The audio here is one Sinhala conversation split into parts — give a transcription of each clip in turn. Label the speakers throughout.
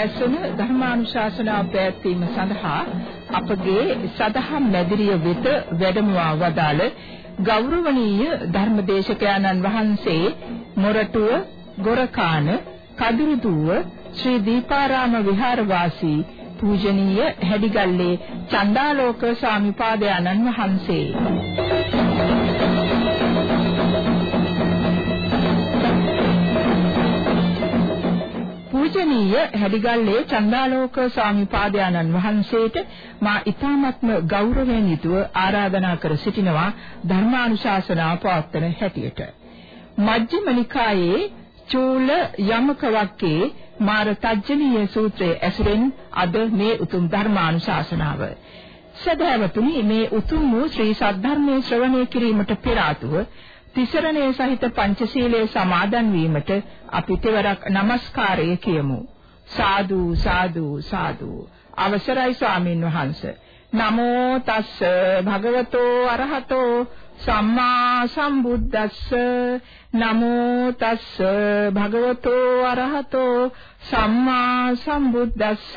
Speaker 1: උදෑසන ධර්මානුශාසනාව පැවැත්වීම සඳහා අපගේ සදහම් මැදිරිය වෙත වැඩමවා වදාළ ගෞරවනීය ධර්මදේශකයන්න් වහන්සේ මොරටුව ගොරකාන කදිරිදුව ශ්‍රී දීපාරාම විහාරවාසී පූජනීය හැඩිගල්ලේ චන්දාලෝක ස්වාමිපාදයන්න් වහන්සේ. පූජනීය හැඩිගල්ලේ චන්දාලෝක ස්වාමිපාදයන්න් වහන්සේට මා ඊ타මත්ම ගෞරවයෙන් යුතුව ආරාධනා කර සිටිනවා ධර්මානුශාසනා පවත්වන හැටියට. මජ්ක්‍ධිම නිකායේ චූල යමක වක්කේ මාර තජ්ජනීය සූත්‍රයේ ඇසුරෙන් අද මේ උතුම් ධර්මානුශාසනාව. සදහැවතුනි මේ උතුම් වූ ශ්‍රී සද්ධර්මයේ ශ්‍රවණය කිරීමට පෙර ආතුව තිසරණයේ සහිත පංචශීලයේ සමාදන් වීමට අපි තෙවරක් নমස්කාරය කියමු. සාදු සාදු සාදු. අවසරයි ස්වාමින් වහන්සේ. නමෝ තස්ස භගවතෝ අරහතෝ සම්මා සම්බුද්දස්ස නමෝ තස්ස භගවතෝ අරහතෝ සම්මා සම්බුද්දස්ස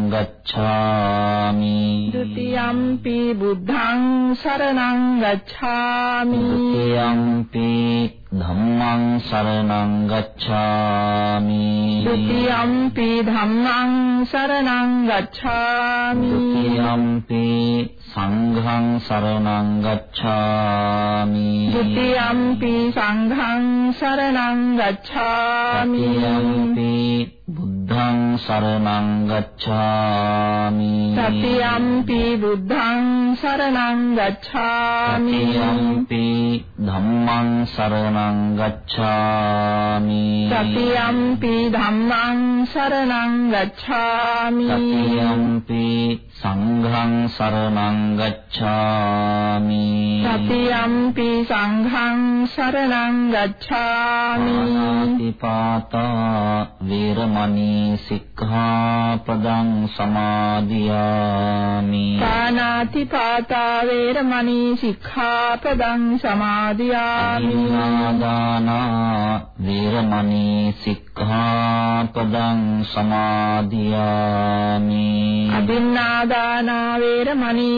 Speaker 2: गच्छामि
Speaker 1: द्वितीयम्पि बुद्धं शरणं गच्छामि द्वितीयम्पि धम्मं शरणं
Speaker 2: गच्छामि द्वितीयम्पि धम्मं शरणं गच्छामि द्वितीयम्पि ගච්ඡාමි
Speaker 1: ဒုတိယံ පි ධම්මං සරණං ගච්ඡාමි
Speaker 2: ဒုတိယံ පි සංඝං සරණං ගච්ඡාමි
Speaker 1: ဒုတိယံ පි සංඝං සරණං ගච්ඡාමි
Speaker 2: ဒုတိယံ පි බුද්ධං සරණං ගච්ඡාමි
Speaker 1: တတိယံ පි බුද්ධං සරණං ගච්ඡාමි
Speaker 2: တတိယံ පි ධම්මං සරණං ගච්ඡාමි
Speaker 1: တတိယံ පි ධම්මං සරණං ගච්ඡාමි
Speaker 2: တတိယံ පි සංඝං සරණං
Speaker 1: සරණං ගච්ඡාමි සතියම්පි සංඝං සරණං ගච්ඡාමි
Speaker 2: ආනාතිපාතා වේරමණී සික්ඛාපදං සමාදියාමි।
Speaker 1: ආනාතිපාතා වේරමණී සික්ඛාපදං සමාදියාමි।
Speaker 2: ආදානා වේරමණී සික්ඛාපදං සමාදියාමි।
Speaker 1: අදින්නාදානා වේරමණී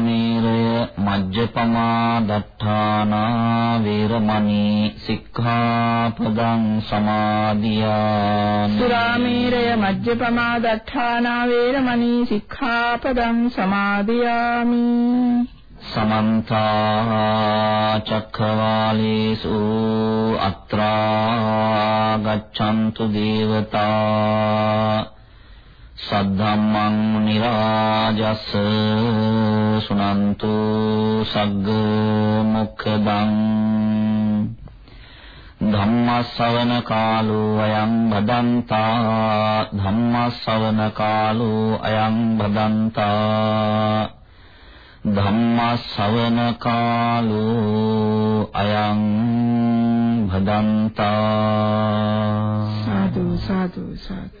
Speaker 2: සුරාමේරය මජ්ජපමා දත්තානා වේරමණී සික්ඛාපදං සමාදියාමි
Speaker 1: සුරාමේරය මජ්ජපමා දත්තානා වේරමණී සික්ඛාපදං සමාදියාමි
Speaker 2: සමන්ත චක්ඛවාලේසු අත්‍රා ගච්ඡන්තු දේවතා සද්ධම්මං මුනි රාජස් සුනන්තු සග්ග මොක්ඛදං ධම්මස්සවන කාලෝ අයං බදන්තා ධම්මස්සවන කාලෝ අයං බදන්තා ධම්මස්සවන කාලෝ අයං භදන්තා
Speaker 1: සාදු සාදු සාදු.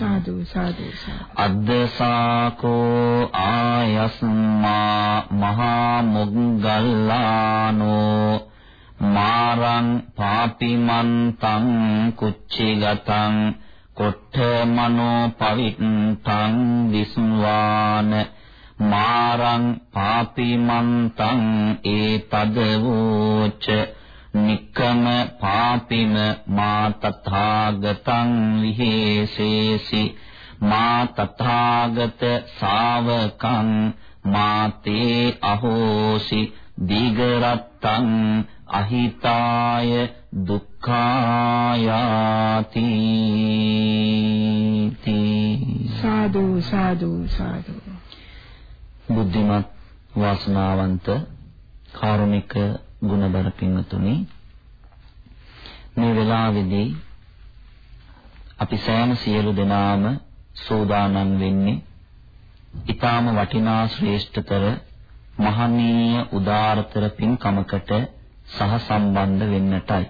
Speaker 1: සාදු සාදු
Speaker 2: අද්දසාකෝ ආයස්මා මහා මොග්ගල්ලානෝ මාරං පාපිමන්තං කුච්චිගතං කොට්ඨ මනෝ පවිත්තං විස්වාන මාරං පාපිමන්තං ඒතදවෝච නික්කම පාපිම මා තථාගතං විහෙසේසි. මා තථාගත ශාවකං මාතේ අහෝසි. දීගරත්තං අහිතාය දුක්ඛායාති.
Speaker 1: සාදු සාදු සාදු.
Speaker 2: බුද්ධිමත් වාසනාවන්ත කාරුණික ගුණබර පින්වතුනි මේ වෙලාවේදී අපි සෑම සියලු දෙනාම සෝදානම් වෙන්නේ ඊටාම වටිනා ශ්‍රේෂ්ඨතර මහනීය උදාරතර පින්කමකට සහ සම්බන්ධ වෙන්නටයි.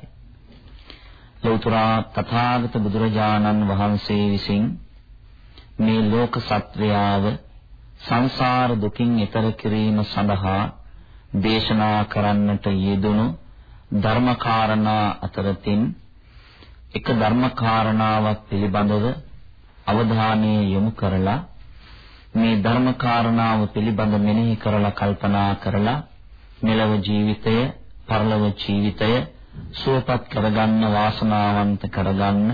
Speaker 2: ලෞතර තථාගත බුදුරජාණන් වහන්සේ විසින් මේ ලෝක සත්වයාව සංසාර දුකින් එතර කිරීම සඳහා දේශනා කරන්නට යෙදුණු ධර්මකාරණා අතරතින් එක ධර්මකාරණාවක් පිළිබඳව අවධානය යොමු කරලා මේ ධර්මකාරණාව පිළිබඳ මෙනෙහි කරලා කල්පනා කරලා මෙලව ජීවිතය පරලොව ජීවිතය සුවපත් කරගන්න වාසනාවන්ත කරගන්න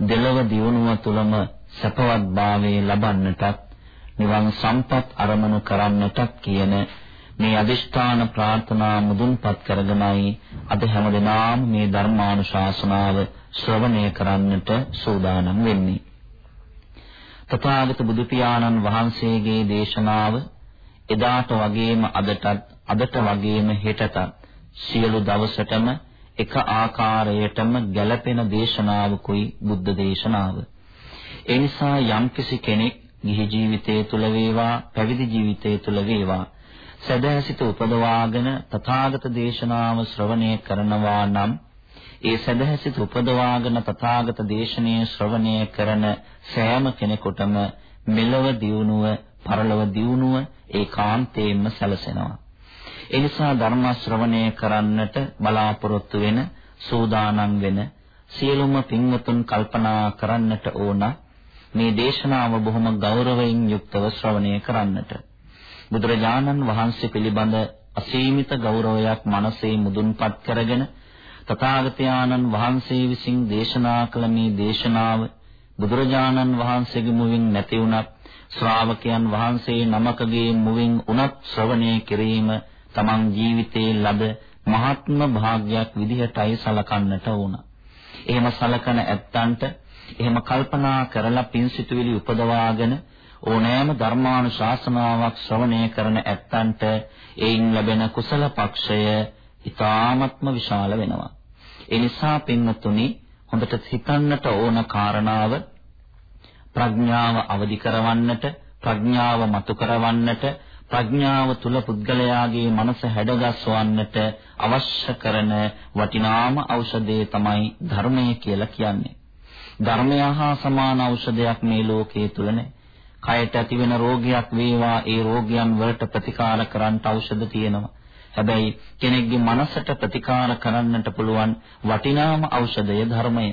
Speaker 2: දෙලව දියුණුව තුළම සැපවත් භාවයේ ලබන්නටත් නිවන් සම්පත් අරමුණු කරන්නටත් කියන මේ අදිෂ්ඨාන ප්‍රාර්ථනා මුදුන්පත් කරගෙනයි අද හැමදෙනාම මේ ධර්මානුශාසනාව ශ්‍රවණය කරන්නට සූදානම් වෙන්නේ. තථාගත බුදු පියාණන් වහන්සේගේ දේශනාව එදාට වගේම අදටත් අදට වගේම හෙටටත් සියලු දවසටම එක ආකාරයටම ගැළපෙන දේශනාවකුයි බුද්ධ දේශනාව. ඒ නිසා යම්කිසි කෙනෙක් ගිහි ජීවිතය තුළ වේවා පැවිදි ජීවිතය තුළ වේවා සදහසිත උපදවාගෙන තථාගත දේශනාව ශ්‍රවණය කරනවා නම් ඒ සදහසිත උපදවාගෙන තථාගත දේශනය ශ්‍රවණය කරන සෑම කෙනෙකුටම මෙලව දියුණුව පරලොව දියුණුව ඒකාන්තයෙන්ම සැලසෙනවා. ඒ නිසා ධර්ම ශ්‍රවණය කරන්නට බලාපොරොත්තු වෙන සූදානම් වෙන සියලුම පින්වතුන් කල්පනා කරන්නට ඕන මේ දේශනාව බොහොම ගෞරවයෙන් යුක්තව ශ්‍රවණය කරන්නට. බුදුරජාණන් වහන්සේ පිළිබඳ අසීමිත ගෞරවයක් මනසේ මුදුන්පත් කරගෙන තථාගතයන්න් වහන්සේ විසින් දේශනා කළ මේ දේශනාව බුදුරජාණන් වහන්සේගේ මුවින් නැති වුණත් ශ්‍රාවකයන් වහන්සේ නමකගේ මුවින් උනත් ශ්‍රවණය කිරීම තමන් ජීවිතයේ ලද මහත්ම භාග්යක් විදිහටයි සලකන්නට ඕන. එහෙම සලකන ඇත්තන්ට එහෙම කල්පනා කරලා පින්සිතුවිලි උපදවාගෙන ඕනෑම ධර්මානුශාසනාවක් ශ්‍රවණය කරන ඇත්තන්ට ඒයින් ලැබෙන කුසල පක්ෂය ඊ타ත්ම විශාල වෙනවා. ඒ නිසා පින්වතුනි හොඳට හිතන්නට ඕන කාරණාව ප්‍රඥාව අවදි කරවන්නට ප්‍රඥාව මතු කරවන්නට ප්‍රඥාව තුල පුද්ගලයාගේ මනස හැඩගස්වන්නට අවශ්‍ය කරන වටිනාම ඖෂධය තමයි ධර්මය කියලා කියන්නේ. ධර්මය හා සමාන ඖෂධයක් මේ ලෝකයේ තුල නැහැ. කයට ඇතිවෙන රෝගයක් වේවා ඒ රෝගයන් වලට ප්‍රතිකාර කරන්න ඖෂධ තියෙනවා. හැබැයි කෙනෙක්ගේ මනසට ප්‍රතිකාර කරන්නට පුළුවන් වටිනාම ඖෂධය ධර්මය.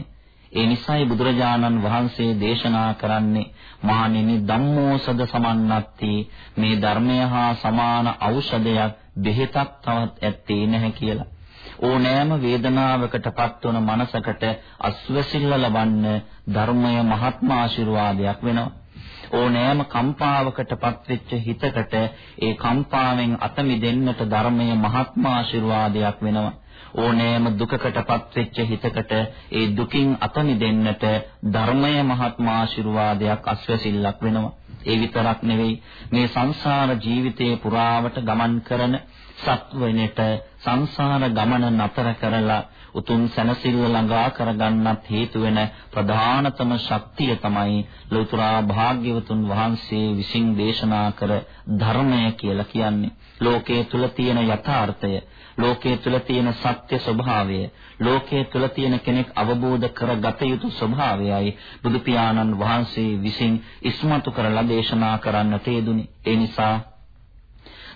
Speaker 2: ඒ නිසායි බුදුරජාණන් වහන්සේ දේශනා කරන්නේ මහණෙනි ධම්මෝසද සමන්නත්ති මේ ධර්මය හා සමාන ඖෂධයක් බෙහෙතක් තවත් ඇත්තේ නැහැ කියලා. ඕනෑම වේදනාවකටපත් වන මනසකට අස්වැසිල්ල ලබන්න ධර්මය මහත්ම ආශිර්වාදයක් වෙනවා. ඕනෑම කම්පාවකටපත් වෙච්ච හිතකට ඒ කම්පාවෙන් අත මිදෙන්නට ධර්මය මහත්ම ආශිර්වාදයක් වෙනවා. ඕනෑම දුකකටපත් වෙච්ච හිතකට ඒ දුකින් අත මිදෙන්නට ධර්මය මහත්ම ආශිර්වාදයක් අස්වැසිල්ලක් වෙනවා. ඒ විතරක් නෙවෙයි මේ සංසාර ජීවිතයේ පුරාවට ගමන් කරන සත්වෙනට සංසාර ගමන නතර කරලා උතුම් සැනසෙල්ල ළඟා කරගන්නත් හේතු වෙන ප්‍රධානතම ශක්තිය තමයි ලෞතර භාග්‍යවතුන් වහන්සේ විසින් දේශනා කර ධර්මය කියලා කියන්නේ. ලෝකයේ තුල තියෙන යථාර්ථය, ලෝකයේ තුල තියෙන සත්‍ය ස්වභාවය, ලෝකයේ තුල තියෙන කෙනෙක් අවබෝධ කරගත යුතු ස්වභාවයයි බුදු පියාණන් වහන්සේ විසින් ඉස්මතු කරලා දේශනා කරන්නට යෙදුනේ. ඒ නිසා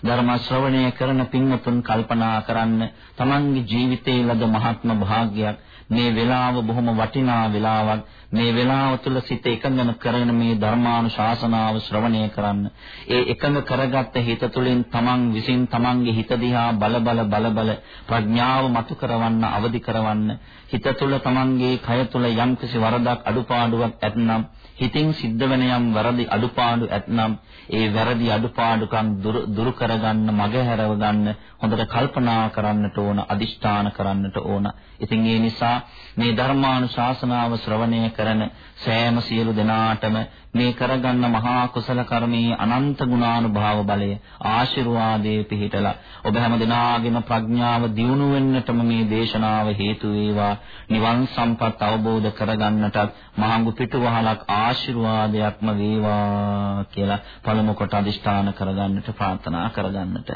Speaker 2: ධර්ම ශ්‍රවණය කරන පින්වතුන් කල්පනා කරන්න තමන්ගේ ජීවිතයේ ලද මහත්ම භාග්යක් මේ වෙලාව බොහොම වටිනා වෙලාවක්. මේ වෙලාව තුළ සිත එකඟන කරගෙන මේ ධර්මානුශාසනාව ශ්‍රවණය කරන්න. ඒ එකඟ කරගත්ත හිත තුළින් තමන් විසින් තමන්ගේ හිත දිහා බල බල බල බල ප්‍රඥාව මතු කරවන්න අවදි කරවන්න හිත තුළ තමන්ගේ කය තුළ යම්කිසි වරදක් අඩුපාඩුවක් ඇතනම් හිතින් සිද්ධ වෙන යම් වැරදි අඩුපාඩු ඇතනම් ඒ වැරදි අඩුපාඩුකම් දුරු කරගන්න මගහැරව ගන්න හොඳට කල්පනා කරන්නට ඕන අදිෂ්ඨාන කරන්නට ඕන. ඉතින් ඒ නිසා මේ ධර්මානුශාසනාව ශ්‍රවණය කරන සෑම සියලු දෙනාටම මේ කරගන්න මහා කුසල කර්මයේ අනන්ත ගුණානුභාව බලය ආශිර්වාදයේ පිහිටලා ඔබ හැම දිනාගෙම ප්‍රඥාව දියුණු වෙන්නටම මේ දේශනාව හේතු වේවා. නිවන් සම්පත් අවබෝධ කරගන්නටත් මහඟු පිටුවහලක් ආශිර්වාදයක්ම වේවා කියලා පළමු කොට අදිෂ්ඨාන කරගන්නට ප්‍රාර්ථනා කරගන්නට.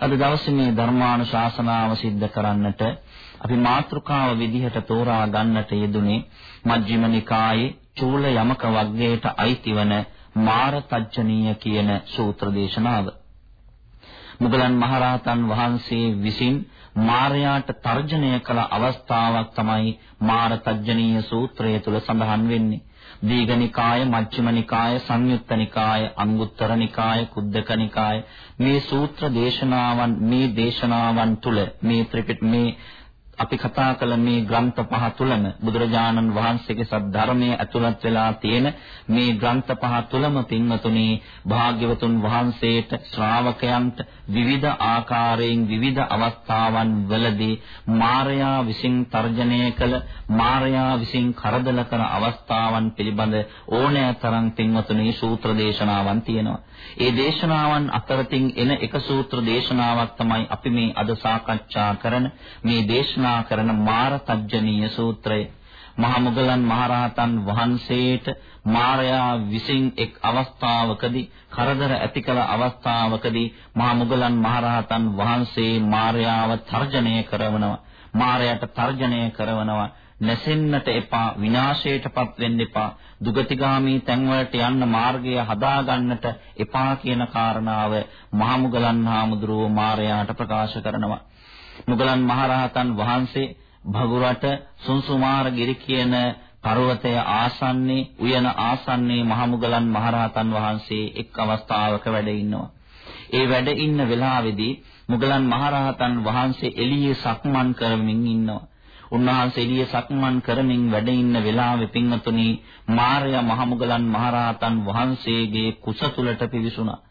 Speaker 2: අද දවසේ මේ ධර්මානුශාසනාව සිද්ධ කරන්නට අපි මාතෘකාව විදිහට තෝරා ගන්නට යෙදුනේ මජ්ක්‍ධිම නිකායේ චූල යමක වග්ගයට අයිතිවන මාර තජ්ජනීය කියන සූත්‍ර දේශනාව. මුගලන් මහරහතන් වහන්සේ විසින් මාරයාට තර්ජනය කළ අවස්ථාවක් තමයි මාර තජ්ජනීය සූත්‍රය තුල සඳහන් වෙන්නේ. දීඝනිකාය, මජ්ක්‍ධිමනිකාය, සංයුත්තනිකාය, අංගුත්තරනිකාය, කුද්දකනිකාය මේ සූත්‍ර දේශනාවන් මේ දේශනාවන් තුල මේ ත්‍රිපිට මේ අපි කතා කළ මේ ග්‍රන්ථ පහ තුලම බුදුරජාණන් වහන්සේගේ සද්ධර්මයේ ඇතුළත් වෙලා තියෙන මේ ග්‍රන්ථ පහ තුලම පින්වතුනි භාග්‍යවතුන් වහන්සේට ශ්‍රාවකයන්ට විවිධ ආකාරයෙන් විවිධ අවස්ථාවන් වලදී මාරයා විසින් තර්ජනය කළ මාරයා විසින් කරදල කරන අවස්ථාවන් පිළිබඳ ඕනෑතරම් පින්වතුනි සූත්‍ර දේශනාවන් තියෙනවා. ඒ දේශනාවන් අතරතින් එන එක සූත්‍ර දේශනාවක් තමයි අපි මේ අද සාකච්ඡා කරන මේ දේශනා දේශනා කරන මාර තජ්ජනීය සූත්‍රය. මහා මුගලන් මහරහතන් වහන්සේට මාරයා විසින් එක් අවස්ථාවකදී කරදර ඇති කළ අවස්ථාවකදී මහා මුගලන් මහරහතන් වහන්සේ මාරයාව තර්ජනය කරනවා. මාරයට තර්ජනය කරනවා. නැසෙන්නට එපා විනාශයටපත් වෙන්න එපා. දුගතිගාමී තැන්වලට යන්න මාර්ගය හදාගන්නට එපා කියන කාරණාව මහා මුගලන් හාමුදුරුවෝ මාරයාට ප්‍රකාශ කරනවා. මුගලන් මහරහතන් වහන්සේ භගුරට සුන්සුමාර ගිරි කියන පර්වතය ආසන්නේ උයන ආසන්නේ මහමුගලන් මහරහතන් වහන්සේ එක් අවස්ථාවක වැඩ ඉන්නවා. ඒ වැඩ ඉන්න වෙලාවේදී මුගලන් මහරහතන් වහන්සේ එළියේ සක්මන් කරමින් ඉන්නවා. උන්වහන්සේ එළියේ සක්මන් කරමින් වැඩ ඉන්න වෙලාවේ පින්වතුනි මාර්යා මහමුගලන් මහරහතන් වහන්සේගේ කුස තුලට පිවිසුණා.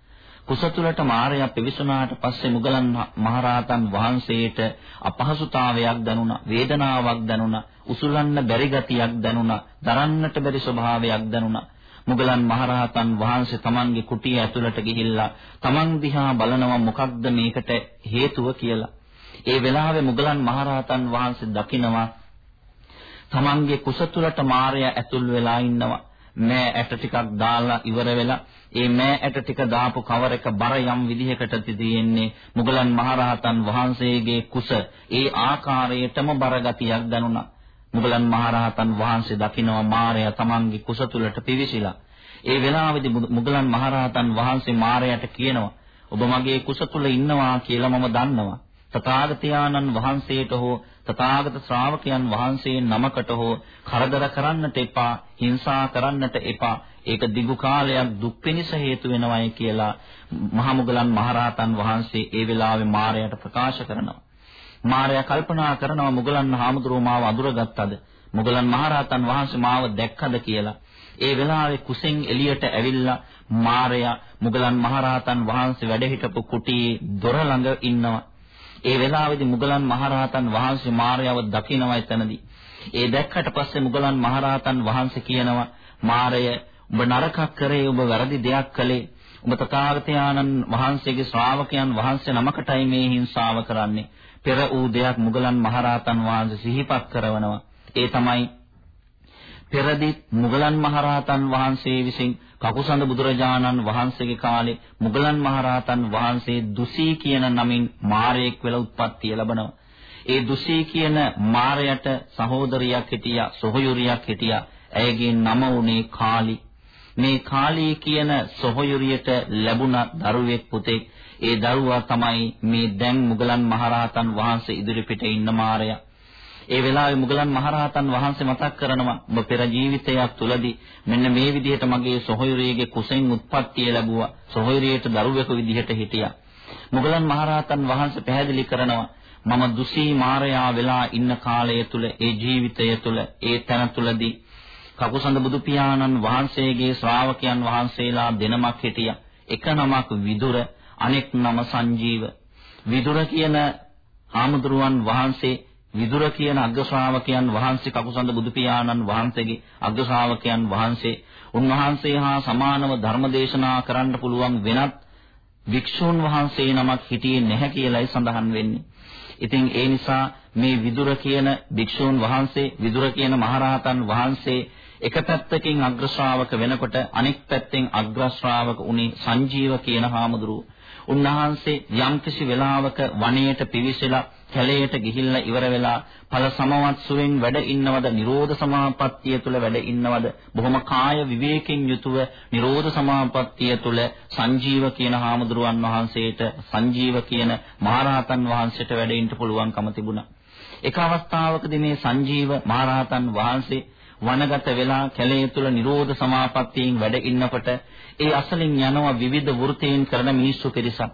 Speaker 2: කුසතුලට මාරයා පිවිසුනාට පස්සේ මුගලන් මහරහතන් වහන්සේට අපහසුතාවයක් දැනුණා, වේදනාවක් දැනුණා, උසුලන්න බැරි ගතියක් දැනුණා, දරන්නට බැරි ස්වභාවයක් දැනුණා. මුගලන් මහරහතන් වහන්සේ තමන්ගේ කුටිය ඇතුළට ගිහිල්ලා තමන් දිහා බලනවා මොකක්ද මේකට හේතුව කියලා. ඒ වෙලාවේ මුගලන් මහරහතන් වහන්සේ දකිනවා තමන්ගේ කුසතුලට මාරයා ඇතුල් වෙලා ඉන්නවා. මෑ ඇට ටිකක් දාලා ඉවර වෙලා ඒ මෑ ඇට ටික දාපු කවර එක බර යම් විදිහකට තියෙන්නේ? මුගලන් මහරහතන් වහන්සේගේ කුස ඒ ආකාරයටම බරගතියක් දැනුණා. මුගලන් මහරහතන් වහන්සේ දකිනවා මාරය තමන්ගේ කුස තුලට පිවිසිලා. ඒ වෙලාවේදී මුගලන් මහරහතන් වහන්සේ මාරයට කියනවා ඔබ මගේ කුස තුල ඉන්නවා කියලා මම දන්නවා. තථාගතයන්න් වහන්සේට හෝ තථාගත ශ්‍රාවකයන් වහන්සේ නමකට හෝ කරදර කරන්නට එපා, හිංසා කරන්නට එපා. ඒක දිගු කාලයක් දුක් පිනිස හේතු වෙනවයි කියලා මහමුගලන් මහරහතන් වහන්සේ ඒ වෙලාවේ මාරයට ප්‍රකාශ කරනවා. මාරයා කල්පනා කරනවා මුගලන් හාමුදුරුවෝ මාව අඳුරගත්තද? මුගලන් මහරහතන් වහන්සේ මාව දැක්කද කියලා. ඒ වෙලාවේ කුසෙන් එළියට ඇවිල්ලා මාරයා මුගලන් මහරහතන් වහන්සේ වැඩ හිටපු කුටියේ දොර ළඟ ඉන්නවා. ඒ වෙලාවේදී මුගලන් මහරහතන් වහන්සේ මාර්යාව දකිනවා එතනදී. ඒ දැක්කට පස්සේ මුගලන් මහරහතන් වහන්සේ කියනවා මාරය ඔබ නරකක් කරේ ඔබ වැරදි දෙයක් කළේ. ඔබ තථාගතයන්න් වහන්සේගේ ශ්‍රාවකයන් වහන්සේ නමකටයි මේ හිංසාව කරන්නේ. පෙර ඌ දෙයක් මුගලන් මහරහතන් වහන්සේ සිහිපත් කරනවා. ඒ තමයි පෙරදිත් මුගලන් මහරහතන් වහන්සේ විසින් කකුසඳ බුදුරජාණන් වහන්සේගේ කාලේ මුගලන් මහරහතන් වහන්සේ දුසී කියන නමින් මාරයෙක් වෙලා උත්පත්තිය ලැබනවා. ඒ දුසී කියන මාරයට සහෝදරියක් හිටියා, සොහොයුරියක් හිටියා. ඇයගේ නම උනේ කාලි. මේ කාලී කියන සොහොයුරියට ලැබුණ දරුවෙක් පුතෙක්. ඒ දරුවා තමයි මේ දැන් මුගලන් මහරහතන් වහන්සේ ඉදිරිපිට ඉන්න මාරයා. ඒ වෙලාවේ මුගලන් මහරහතන් වහන්සේ මතක් කරනවා ඔබ පෙර ජීවිතයක් තුලදී මෙන්න මේ විදිහට මගේ සොහොයුරියගේ කුසෙන් උත්පත්තිය ලැබුවා. සොහොයුරියට දරුවෙකු විදිහට හිටියා. මුගලන් මහරහතන් වහන්සේ පැහැදිලි කරනවා මම දුසී මාරයා වෙලා ඉන්න කාලය තුල ඒ ජීවිතය තුල ඒ තැන තුලදී කකුසඳ බුදු පියාණන් වහන්සේගේ ශ්‍රාවකයන් වහන්සේලා දෙනමක් හිටියා. එක නමක් විදුර අනෙක් නම සංජීව. විදුර කියන හාමුදුරුවන් වහන්සේ විදුර කියන අග්‍ර ශ්‍රාවකයන් වහන්සේ කකුසඳ බුදු පියාණන් වහන්සේගේ අග්‍ර ශ්‍රාවකයන් වහන්සේ උන්වහන්සේ හා සමානව ධර්ම දේශනා කරන්න පුළුවන් වෙනත් වික්ෂූන් වහන්සේ නමක් හිටියේ නැහැ කියලායි සඳහන් වෙන්නේ. ඉතින් ඒ නිසා මේ විදුර කියන භික්ෂූන් වහන්සේ විදුර කියන මහරහතන් වහන්සේ එක පැත්තකින් අග්‍ර ශ්‍රාවක වෙනකොට අනෙක් පැත්තෙන් අග්‍ර ශ්‍රාවක උනේ සංජීව කියන හාමුදුරුව. උන්වහන්සේ යම්කිසි වෙලාවක වනයේට පිවිසලා කැලයට ගිහිල්ලා ඉවර වෙලා ඵල සමවත් සුවෙන් වැඩ ඉන්නවද නිරෝධ සමාපත්තිය තුල වැඩ ඉන්නවද බොහොම කාය විවේකයෙන් යුතුව නිරෝධ සමාපත්තිය තුල සංජීව කියන හාමුදුරුවන් වහන්සේට සංජීව කියන මහරහතන් වහන්සේට වැඩ ඉන්න පුළුවන්කම තිබුණා. එක අවස්ථාවකදී මේ සංජීව මහරහතන් වහන්සේ වනගත වෙලා කැලේ තුල නිරෝධ සමාපත්තියෙන් වැඩ ඉන්නකොට ඒ අසලින් යනවා විවිධ වෘතීන් කරන මිනිස්සු පිරිසක්.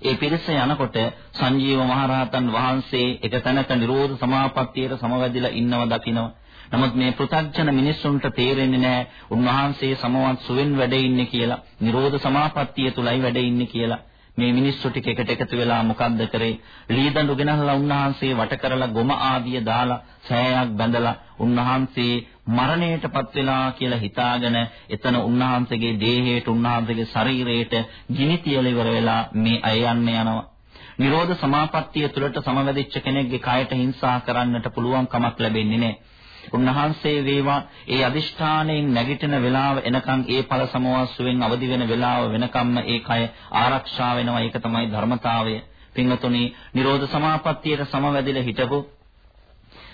Speaker 2: ඒ පිරිස යනකොට සංජීව මහරහතන් වහන්සේ එක තැනක නිරෝධ සමාපත්තියට සමවැදිලා ඉන්නව දකිනවා. නමුත් මේ පෘථග්ජන මිනිස්සුන්ට තේරෙන්නේ නැහැ උන්වහන්සේ සමවත් සුවෙන් වැඩ ඉන්නේ කියලා. නිරෝධ සමාපත්තිය තුලයි වැඩ ඉන්නේ කියලා. මේ මිනිස්සු ටික එකට එකතු වෙලා මොකද්ද කරේ? ලීදඬු ගෙනල්ලා උන්වහන්සේ වට කරලා ගොම ආදිය දාලා සෑයක් බැඳලා උන්වහන්සේ මරණයටපත් වෙලා කියලා හිතාගෙන එතන උන්වහන්සේගේ දේහයට උන්වහන්සේගේ ශරීරයට ගිනි තියලා ඉවර වෙලා මේ අය යන්න යනවා. නිරෝධ සමාපත්තිය තුළට සමවැදිච්ච කෙනෙක්ගේ කයට හිංසා කරන්නට පුළුවන් කමක් ලැබෙන්නේ නැහැ. උන්වහන්සේ වේවා ඒ අදිෂ්ඨාණයෙන් නැගිටින වෙලාව එනකන් ඒ ඵල සමවස්සුවෙන් අවදි වෙන වෙලාව වෙනකම්ම ඒ කය ආරක්ෂා වෙනවා ඒක තමයි ධර්මතාවය පින්වතුනි නිරෝධ සමාපත්තියට සමවැදිලා හිටපු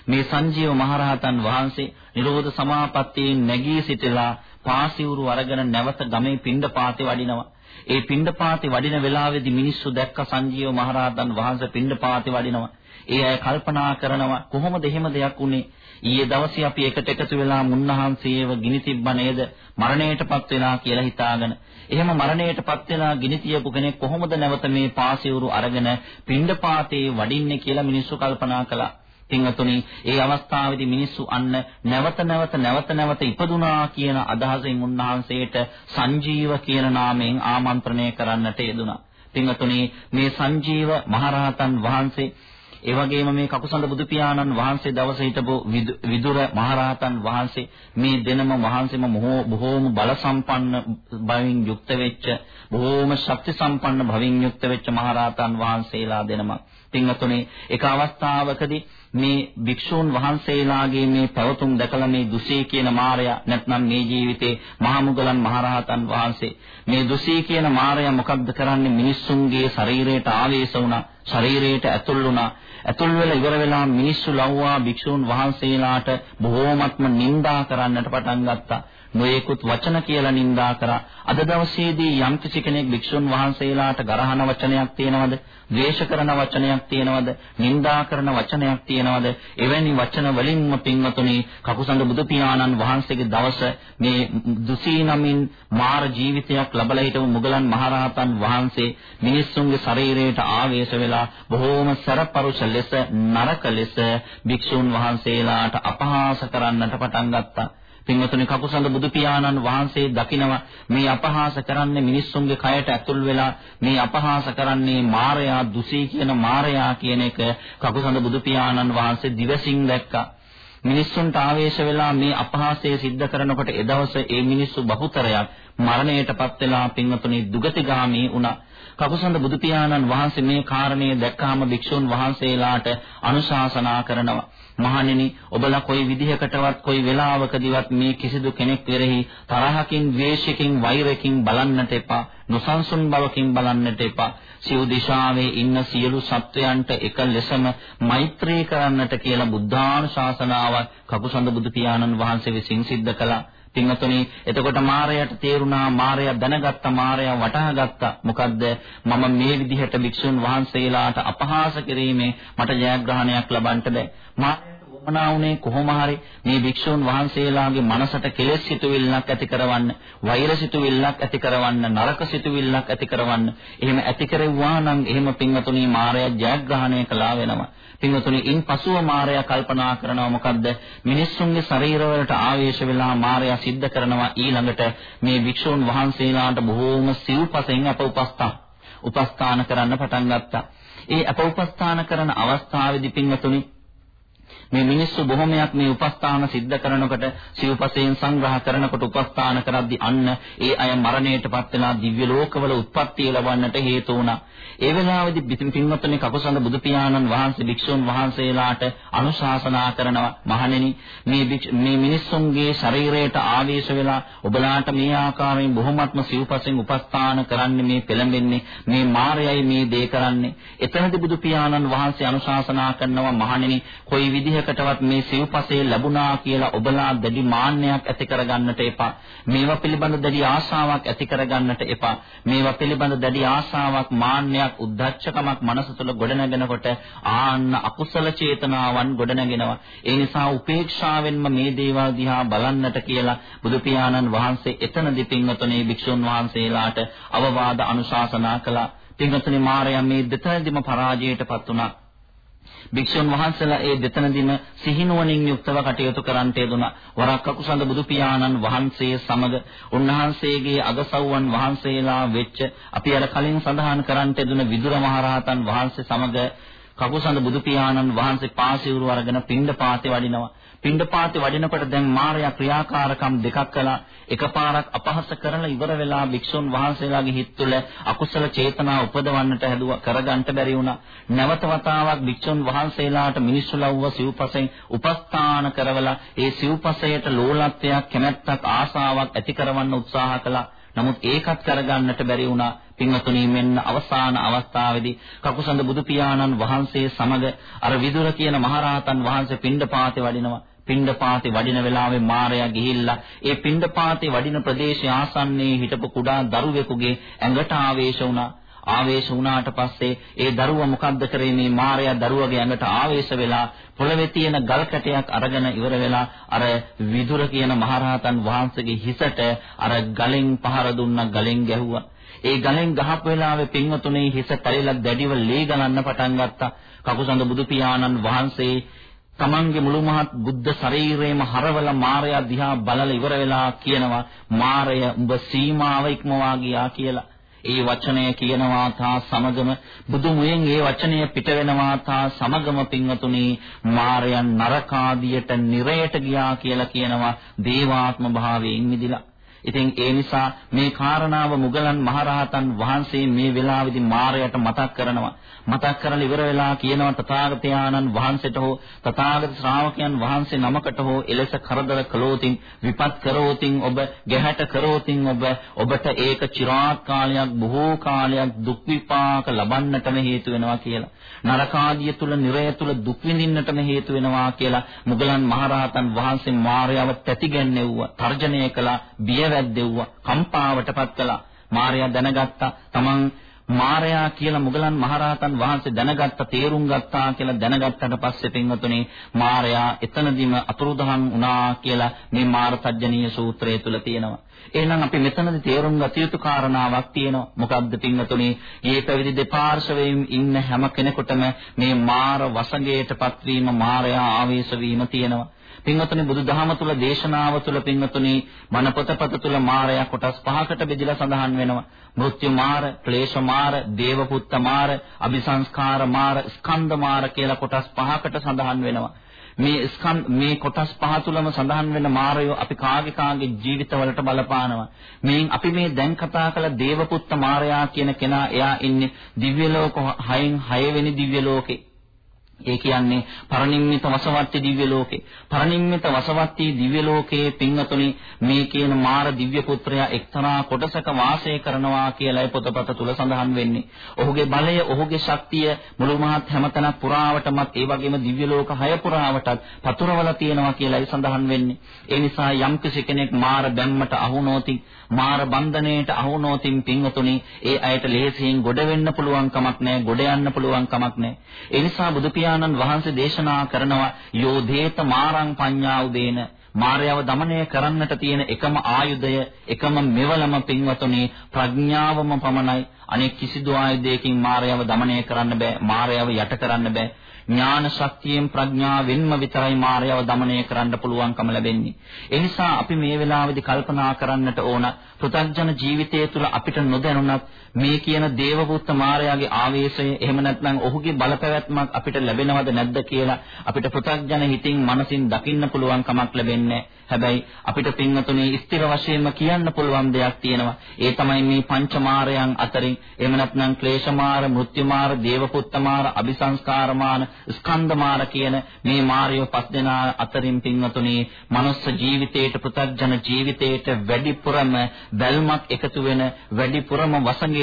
Speaker 2: මේ සංජීව මහරහතන් වහන්සේ නිරෝධ සමාපත්තියෙන් නැගී සිටලා පාසිවුරු අරගෙන නැවත ගමේ පිණ්ඩපාතේ වඩිනවා. ඒ පිණ්ඩපාතේ වඩින වෙලාවේදී මිනිස්සු දැක්ක සංජීව මහරහතන් වහන්සේ පිණ්ඩපාතේ වඩිනවා. ඒ අය කල්පනා කරනවා කොහොමද එහෙම දෙයක් උනේ? ඊයේ දවසේ අපි එකට එකතු වෙලා මුන්නහන්සේව ගිනි තිබ්බ නේද? මරණයටපත් වෙලා කියලා හිතාගෙන. එහෙම මරණයටපත් වෙලා ගිනි තියපු කෙනෙක් කොහොමද නැවත මේ පාසිවුරු අරගෙන පිණ්ඩපාතේ වඩින්නේ කියලා මිනිස්සු කල්පනා කළා. පින්වතුනි ඒ අවස්ථාවේදී මිනිස්සු අන්න නැවත නැවත නැවත නැවත ඉපදුනා කියන අදහසින් උන්වහන්සේට සංජීව කියන නාමයෙන් ආමන්ත්‍රණය කරන්නට යෙදුනා. පින්වතුනි මේ සංජීව මහරහතන් වහන්සේ ඒ වගේම මේ කකුසඳ බුදු පියාණන් වහන්සේ දවස හිටපු විදුර මහරහතන් වහන්සේ මේ දෙනම වහන්සේම බොහෝම බල සම්පන්න භවින් යුක්ත වෙච්ච බොහෝම ශක්ති සම්පන්න භවින් යුක්ත වෙච්ච මහරහතන් වහන්සේලා දෙනම පින්වතුනි එක අවස්ථාවකදී මේ භික්ෂූන් වහන්සේලාගේ මේ පැවතුම් දැකලා මේ දුසී කියන මායя නැත්නම් මේ ජීවිතේ මහමුගලන් මහරහතන් වහන්සේ මේ දුසී කියන මායя මොකක්ද කරන්නේ? මිනිස්සුන්ගේ ශරීරයට ආවේශ වුණා ශරීරයට ඇතුල් වුණා. ඇතුල් වෙලා ඉවර වෙලා මිනිස්සු ලව්වා භික්ෂූන් වහන්සේලාට බොහෝමත්ම නිඳා කරන්නට පටන් ගත්තා. නොයෙකුත් වචන කියලා නිඳා කරා. අද දවසේදී යම් කිසි කෙනෙක් භික්ෂුන් වහන්සේලාට ගරහන වචනයක් තියෙනවද? ද්වේෂ කරන වචනයක් තියෙනවද? නිඳා කරන වචනයක් තියෙනවද? එවැනි වචන වලින්ම පින්වතුනි කකුසඳ බුදු පියාණන් වහන්සේගේ දවස මේ දුසී නමින් මාර ජීවිතයක් ලබලා හිටපු මුගලන් මහරහතන් වහන්සේ මිනිස්සුන්ගේ ශරීරයට ආවේශ වෙලා බොහෝම සරපරුෂ ලෙස නරක ලෙස භික්ෂුන් වහන්සේලාට අපහාස කරන්නට පටන් ගත්තා. පින්වතුනි කකුසඳ බුදු පියාණන් වහන්සේ දකිනවා මේ අපහාස කරන්නේ මිනිස්සුන්ගේ කයට ඇතුල් වෙලා මේ අපහාස කරන්නේ මායයා දුසී කියන මායයා කියන එක කකුසඳ බුදු පියාණන් වහන්සේ දිවසින් දැක්කා මිනිස්සුන්ට ආවේශ වෙලා මේ අපහාසය සිද්ධ කරනකොට ඒ දවසේ ඒ මිනිස්සු බහුතරයක් මරණයටපත් වෙලා පින්වතුනි දුගතිගාමී වුණා. කකුසඳ බුදු පියාණන් වහන්සේ මේ කාරණේ දැක්කාම භික්ෂුන් වහන්සේලාට අනුශාසනා කරනවා. මහණෙනි ඔබලා කොයි විදිහකටවත් කොයි වෙලාවකදීවත් මේ කිසිදු කෙනෙක් වෙරෙහි තරහකින් ද්වේෂකින් වෛරකින් බලන්නට එපා. නොසන්සුන් බවකින් බලන්නට එපා. සිව් දිශාවේ ඉන්න සියලු සත්වයන්ට එක ලෙසම මෛත්‍රී කරන්නට කියලා බුද්ධානුශාසනාවක් කකුසඳ බුදු පියාණන් වහන්සේ විසින් සිද්ධ කළා. පින්වතුනි එතකොට මාරයට තේරුණා මාරය දැනගත්ත මාරය වටහාගත්තා මොකද්ද? මම මේ විදිහට භික්ෂුන් වහන්සේලාට අපහාස කිරීමේ මට ජයග්‍රහණයක් ලබන්න බෑ. වමනා වුණේ කොහොම හරි මේ භික්ෂුන් වහන්සේලාගේ මනසට කෙලෙස් සිතුවිල්ලක් ඇති කරවන්න, වෛර සිතුවිල්ලක් ඇති කරවන්න, නරක සිතුවිල්ලක් ඇති කරවන්න. එහෙම ඇති කරෙව්වා නම් එහෙම පින්වතුනි මායя ජයග්‍රහණය කළා වෙනවා. පින්වතුනි, ඉන් පසුව මායя කල්පනා කරනවා මොකද්ද? මිනිස්සුන්ගේ ශරීරවලට ආවේශ වෙලා මායя සිද්ධ කරනවා ඊළඟට මේ භික්ෂුන් වහන්සේලාට බොහෝම සිව්පසෙන් අප උපස්ථාන උපස්ථාන කරන්න පටන් ගත්තා. ඒ අප උපස්ථාන කරන අවස්ථාවේදී පින්වතුනි මේ මිනිස්සු බොහොමයක් මේ උපස්ථාන සිද්ධ කරනකොට සිව්පසයෙන් සංග්‍රහ කරනකොට උපස්ථාන කරද්දී අන්න ඒ අය මරණයටපත් වෙලා දිව්‍ය ලෝකවල උත්පත්ති ලැබන්නට හේතු වුණා. ඒ වෙලාවේදී පින්වත්නි කපුසඳ බුදු පියාණන් වහන්සේ භික්ෂුන් වහන්සේලාට අනුශාසනා කරනවා මහණෙනි මේ මේ මිනිස්සුන්ගේ ශරීරයට ආවේශ වෙලා ඔබලාට මේ ආකාරයෙන් බොහොමත්ම සිව්පසෙන් උපස්ථාන කරන්නේ මේ පෙළඹෙන්නේ මේ මායයයි මේ දේ කරන්නේ. එතනදී බුදු පියාණන් වහන්සේ අනුශාසනා කරනවා මහණෙනි කොයි විදිහකටවත් මේ සිව්පසේ ලැබුණා කියලා ඔබලා දැඩි මාන්නයක් ඇති කරගන්නට එපා. මේවා පිළිබඳ දැඩි ආශාවක් ඇති කරගන්නට එපා. මේවා පිළිබඳ දැඩි ආශාවක් මාන්නයක් උද්දච්චකමක් මනස තුළ ගොඩනගෙනකොට ආන්න අකුසල චේතනාවන් ගොඩනගෙනවා. ඒ නිසා උපේක්ෂාවෙන්ම මේ දේවල් දිහා බලන්නට කියලා බුදු පියාණන් වහන්සේ එතනදී පින්වතුනි භික්ෂුන් වහන්සේලාට අවවාද අනුශාසනා කළා. පින්වතුනි මාරයා මේ දෙතනදිම පරාජයටපත් වුණා. භික්ෂුන් වහන්සේලා ඒ දෙතනදීම සිහිනුවණින් යුක්තව කටයුතු කරන්නට යෙදුණා. වරක් කකුසඳ බුදු පියාණන් වහන්සේ සමග උන්වහන්සේගේ අගසව්වන් වහන්සේලා වෙච්ච අපි අර කලින් සඳහන් කරන්නට යෙදුන විදුර මහරහතන් වහන්සේ සමග කකුසඳ බුදු පියාණන් වහන්සේ පාසිවුරු අරගෙන පිණ්ඩපාතේ වඩිනවා. පිණ්ඩපාතේ වඩිනකොට දැන් මාර්යා ක්‍රියාකාරකම් දෙකක් කළා. එකපාරක් අපහාස කරලා ඉවර වෙලා භික්ෂුන් වහන්සේලාගේ හිත් තුළ අකුසල චේතනා උපදවන්නට හැදුවා කරගන්න බැරි වුණා. නැවත වතාවක් භික්ෂුන් වහන්සේලාට මිනිස්සු ලව්ව සිව්පසෙන් උපස්ථාන කරවලා ඒ සිව්පසයට ලෝලත්වයක් කැමැත්තක් ආසාවක් ඇති කරවන්න උත්සාහ කළා. නමුත් ඒකත් කරගන්නට බැරි වුණා. පින්වතුනි මෙන්න අවසාන අවස්ථාවේදී කකුසඳ බුදු පියාණන් වහන්සේ සමග අර විදුර කියන මහරහතන් වහන්සේ පිණ්ඩපාතේ වඩිනවා. පිණ්ඩපාතේ වඩින වෙලාවේ මාරයා ගිහිල්ලා ඒ පිණ්ඩපාතේ වඩින ප්‍රදේශය ආසන්නයේ හිටපු කුඩා දරුවෙකුගේ ඇඟට ආවේශ වුණා. ආවේශ වුණාට පස්සේ ඒ දරුවා මොකද්ද කරේ මේ මාරයා දරුවගේ ඇඟට ආවේශ වෙලා පොළවේ තියෙන ගල් කැටයක් අරගෙන ඉවර වෙලා අර විදුර කියන මහරහතන් වහන්සේගේ හිසට අර ගලෙන් පහර දුන්න ගලෙන් ගැහුවා. ඒ ගලෙන් ගහපු වෙලාවේ පින්වතුනේ හිස පැලිලා දැඩිව ලේ ගලන්න පටන් ගත්තා. කකුසඳ බුදු පියාණන් වහන්සේ තමන්ගේ මුළු මහත් බුද්ධ ශරීරයේම හරවල මායя දිහා බලලා ඉවර වෙලා කියනවා මායය උඹ සීමාව ඉක්මවා ගියා කියලා. ඒ වචනය කියනවා තා සමගම බුදු මුවෙන් ඒ වචනය පිට වෙනවා තා සමගම පින්වතුනි මායයන් නරකාදියට නිරයට ගියා කියලා කියනවා දේවාත්ම භාවයෙන් මිදිලා ඉතින් ඒ නිසා මේ කාරණාව මුගලන් මහරහතන් වහන්සේ මේ වෙලාවේදී මාරයට මතක් කරනවා. මතක් කරලා ඉවර වෙලා කියනවා තථාගතයන්න් වහන්සේට හෝ තථාගත ශ්‍රාවකයන් වහන්සේ නමකට හෝ එලෙස කරදර කළෝතින් විපත් කරෝතින් ඔබ ගැහැට කරෝතින් ඔබ ඔබට ඒක চিරාත් කාලයක් බොහෝ කාලයක් දුක් විපාක ලබන්නටම හේතු වෙනවා කියලා. නරකාදිය තුල නිරය තුල දුක් විඳින්නටම හේතු වෙනවා කියලා මුගලන් මහරහතන් වහන්සේ මාර්යාව තැතිගැන්නෙව්වා. තර්ජනය කළා, බිය වැද්දෙව්වා, කම්පාවටපත් කළා. මාර්යා දැනගත්තා තමන් මාරයා කියලා මුගලන් මහරහතන් වහන්සේ දැනගත්ත තේරුම් ගත්තා කියලා දැනගත්තට පස්සේ පින්වතුනි මාරයා එතනදිම අතුරුදහන් වුණා කියලා මේ මාරතජ්ජනීය සූත්‍රය තුල තියෙනවා. එහෙනම් අපි මෙතනදී තේරුම් ගත යුතු කාරණාවක් තියෙනවා. මොකක්ද පින්වතුනි? මේ පැවිදි දෙපාර්ශවයෙන් ඉන්න හැම කෙනෙකුටම මේ මාර වසඟයටපත් වීම මාරයා ආවේශ වීම තියෙනවා. පින්වතුනි බුදුදහම තුල දේශනාව තුල පින්වතුනි මන පොතපත තුල මායя කොටස් පහකට බෙදලා සඳහන් වෙනවා. මෘත්‍යු මාර, ක්ලේශ මාර, දේවපුත්ත මාර, අபிසංස්කාර මාර, ස්කන්ධ මාර කියලා කොටස් පහකට සඳහන් වෙනවා. මේ ස්කන් මේ කොටස් පහ තුලම සඳහන් වෙන මායෝ අපි කාගේ කාගේ ජීවිතවලට බලපානවා. මේන් අපි මේ දැන් කතා කළ දේවපුත්ත මාරයා කියන කෙනා එයා ඉන්නේ දිව්‍ය ලෝක 6න් 6 වෙනි දිව්‍ය ලෝකේ. ඒ කියන්නේ පරිනිම්මිත වසවත්ති දිව්‍ය ලෝකේ. පරිනිම්මිත වසවත්ති දිව්‍ය ලෝකයේ පින්වතුනි මේ කියන මාර දිව්‍ය පුත්‍රයා එක්තරා කොටසක වාසය කරනවා කියලායි පොතපත තුල සඳහන් වෙන්නේ. ඔහුගේ බලය, ඔහුගේ ශක්තිය මුළු මහත් හැමතැනක් පුරාවටමත් ඒ වගේම දිව්‍ය ලෝක හය පුරාවටත් පතුරවල තියෙනවා කියලායි සඳහන් වෙන්නේ. ඒ නිසා යම් කෙනෙක් මාර බැම්මට අහුනොතින් මාර බන්ධණයට අහුනොතින් පින්වතුනි ඒ අයට ලේසියෙන් ගොඩ වෙන්න පුළුවන් කමක් නැහැ, ගොඩ යන්න පුළුවන් කමක් නැහැ. ඒ නිසා බුදු බුදුරජාණන් වහන්සේ දේශනා කරනවා යෝධේත මාරං පඤ්ඤා උදේන මාර්යාව দমনය කරන්නට තියෙන එකම ආයුධය එකම මෙවලම පින්වතුනි ප්‍රඥාවම පමණයි. අනෙක් කිසිදු ආයුධයකින් මාර්යාව দমনය කරන්න බෑ මාර්යාව යට කරන්න බෑ. ඥාන ශක්තියෙන් ප්‍රඥාවෙන්ම විතරයි මායාව দমনය කරන්න පුළුවන්කම ලැබෙන්නේ. ඒ නිසා අපි මේ වෙලාවේදී කල්පනා කරන්නට ඕන පෘථග්ජන ජීවිතය තුළ අපිට නොදැනුණත් මේ කියන දේවපුත්ත මායාවේ ආවේශය එහෙම නැත්නම් ඔහුගේ බලපැවැත්මක් අපිට ලැබෙනවද නැද්ද කියලා අපිට පෘථග්ජන හිතින් මනසින් දකින්න පුළුවන් කමක් ලැබෙන්නේ හැබැයි අපිට පින්වතුනි ස්ථිර වශයෙන්ම කියන්න පුළුවන් දෙයක් තියෙනවා. ඒ තමයි මේ පංචමාරයන් අතරින් එහෙම නැත්නම් ක්ලේශමාර, මෘත්‍යමාර, දේවපුත්තමාර, අபிසංස්කාරමාන, ස්කන්ධමාර කියන මේ මාර්යෝ පස් දෙනා අතරින් පින්වතුනි මනුස්ස ජීවිතයට පෘථග්ජන ජීවිතයට වැඩිපුරම බැල්මක් එකතු වෙන වැඩිපුරම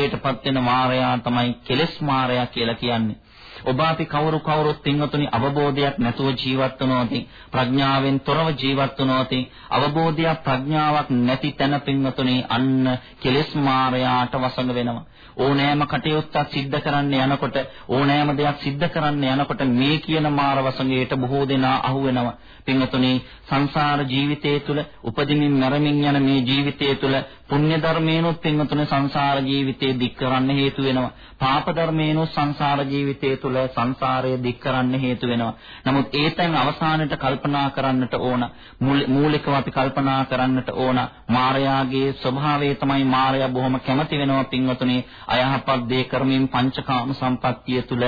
Speaker 2: වසඟයටපත් වෙන මායයා තමයි කෙලෙස් මායයා කියලා කියන්නේ. ඔබ අපි කවුරු කවුරුත් පින්වතුනි අවබෝධයක් නැතුව ජීවත් වුණොත් ප්‍රඥාවෙන් තොරව ජීවත් වුණොත් අවබෝධයක් ප්‍රඥාවක් නැති තැන පින්වතුනි අන්න කෙලෙස් මායයාට වසඟ වෙනවා ඕනෑම කටයුත්තක් සිද්ධ කරන්න යනකොට ඕනෑම දෙයක් සිද්ධ කරන්න යනකොට මේ කියන මාර වසඟයට බොහෝ දෙනා අහු වෙනවා පින්වතුනි සංසාර ජීවිතයේ තුල උපදිමින් මැරමින් යන මේ ජීවිතයේ තුල පුණ්‍ය ධර්මේනොත් පින්වතුනි සංසාර ජීවිතේ දික් කරන්න හේතු වෙනවා. පාප ධර්මේනොත් සංසාර ජීවිතයේ තුල සංසාරය දික් කරන්න හේතු වෙනවා. නමුත් ඒතෙන් අවසානයේ කල්පනා කරන්නට ඕන මූලිකව අපි කල්පනා කරන්නට ඕන මායාගේ ස්වභාවය තමයි මායя බොහොම කැමති වෙනවා පින්වතුනි අයහපත් දේ කරමින් පංචකාම සම්පත්තිය තුල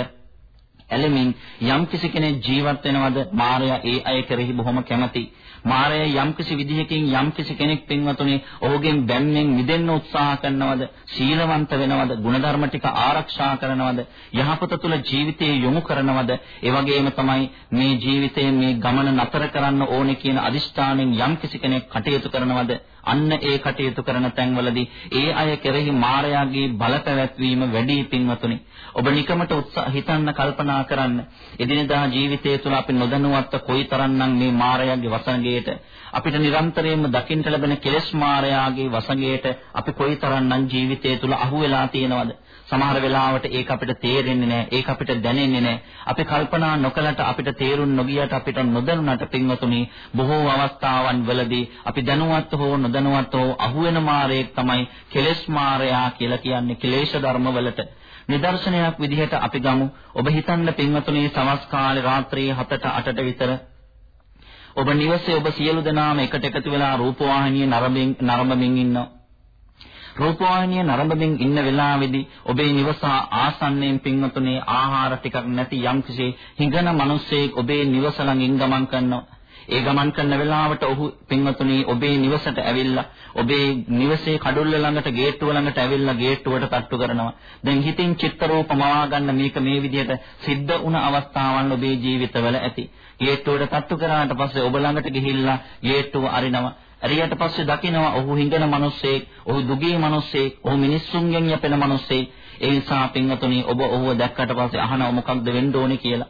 Speaker 2: ඇලෙමින් යම් කිසි කෙනෙක් ජීවත් වෙනවද මායя ඒ අය කෙරෙහි බොහොම කැමති මාරය යම්කිසි විදිහකින් යම්කිසි කෙනෙක් පින්වතුනි ඔහුගෙන් බැම්මෙන් මිදෙන්න උත්සාහ කරනවද? සීලවන්ත වෙනවද? ගුණධර්ම ටික ආරක්ෂා කරනවද? යහපත තුල ජීවිතේ යොමු කරනවද? ඒ වගේම තමයි මේ ජීවිතයේ මේ ගමන නතර කරන්න ඕනේ කියන අදිෂ්ඨානෙන් යම්කිසි කෙනෙක් කටයුතු කරනවද? අන්න ඒ කටයුතු කරන තැන්වලදී ඒ අය කෙරෙහි මායාගේ බලපැවැත්වීම වැඩි පින්වතුනි. ඔබ නිකමට උත්සාහ හිතන්න කල්පනා කරන්න. එදිනදා ජීවිතය තුළ අපි නොදැනුවත්ව කොයිතරම්නම් මේ මායාගේ වසඟයට අපිට නිරන්තරයෙන්ම දකින්න ලැබෙන කෙලෙස් මායාගේ වසඟයට අපි කොයිතරම්නම් ජීවිතය තුළ අහු වෙලා තියෙනවද? සමහර වෙලාවට ඒක අපිට තේරෙන්නේ නැහැ. ඒක අපිට දැනෙන්නේ නැහැ. අපි කල්පනා නොකලට අපිට තේරුම් නොගියට අපිට නොදැනුණට පින්වතුනි බොහෝ අවස්ථාවන් වලදී අපි දැනුවත් හෝ නොදැනුවත් හෝ අහුවෙන මාරයෙක් තමයි කෙලෙස් මාරයා කියලා කියන්නේ කෙලේශ ධර්ම වලට. නිදර්ශනයක් විදිහට අපි ගමු. ඔබ හිතන්න පින්වතුනි සවස් කාලේ රාත්‍රියේ 7ට 8ට විතර ඔබ නිවසේ ඔබ සියලු දෙනාම එකට එකතු වෙලා රූපවාහිනිය නරඹමින් නරඹමින් ඉන්නවා. රූපවාහිනිය නරඹමින් ඉන්න වෙලාවේදී ඔබේ නිවස ආසන්නයෙන් පින්වතුනේ ආහාර ටිකක් නැති යම්කිසි හිඟන මිනිස්සෙක් ඔබේ නිවස ළඟින් ගමන් කරනවා. ඒ ගමන් කරන වෙලාවට ඔහු පින්වතුනි ඔබේ නිවසට ඇවිල්ලා ඔබේ නිවසේ කඩුල්ල ළඟට ගේට්ටුව ළඟට ඇවිල්ලා ගේට්ටුවට තට්ටු කරනවා. දැන් හිතින් චිත්ත රූප මවා ගන්න මේක මේ විදිහට සිද්ධ වුණ අවස්ථාවන් ඔබේ ජීවිතවල ඇති. ගේට්ටුවට තට්ටු කරාට පස්සේ ඔබ ළඟට ගිහිල්ලා ගේට්ටුව අරිනවා. ඇරියට පස්සේ දකිනවා ඔහු හිඟන මිනිස්සෙක්, ඔහු දුගී මිනිස්සෙක්, ඔහු මිනිස්සුන්ගෙන් යැපෙන මිනිස්සෙක්. ඒ නිසා පින්වතුනි ඔබ ඔහුව දැක්කට පස්සේ අහනවා මොකක්ද වෙන්න ඕනේ කියලා.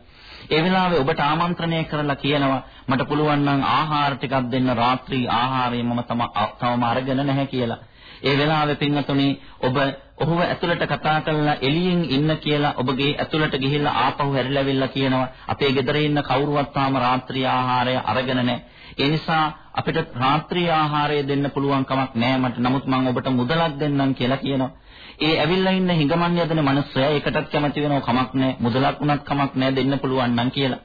Speaker 2: ඒ වෙලාවේ ඔබට ආමන්ත්‍රණය කරලා කියනවා මට පුළුවන් නම් ආහාර ටිකක් දෙන්න රාත්‍රී ආහාරය මම තවම අරගෙන නැහැ කියලා. ඒ වෙලාවේ පින්වතුනි ඔබ ඔහුව ඇතුළට කතා කරලා එළියෙන් ඉන්න කියලා ඔබගේ ඇතුළට ගිහිල්ලා ආපහු හැරිලාවිල්ලා කියනවා අපේ ගෙදර ඉන්න කවුරුවත් තාම රාත්‍රී ආහාරය අරගෙන නැහැ. ඒ නිසා අපිට රාත්‍රී ආහාරය දෙන්න පුළුවන් කමක් නැහැ මට. නමුත් මම ඔබට මුදලක් දෙන්නම් කියලා කියනවා. ඒ ඇවිල්ලා ඉන්න හිඟමන් යදෙන මනුස්සයා ඒකටත් කැමති වෙනව කමක් නැහැ. මුදලක් උනත් කමක් නැහැ දෙන්න පුළුවන් නම් කියලා.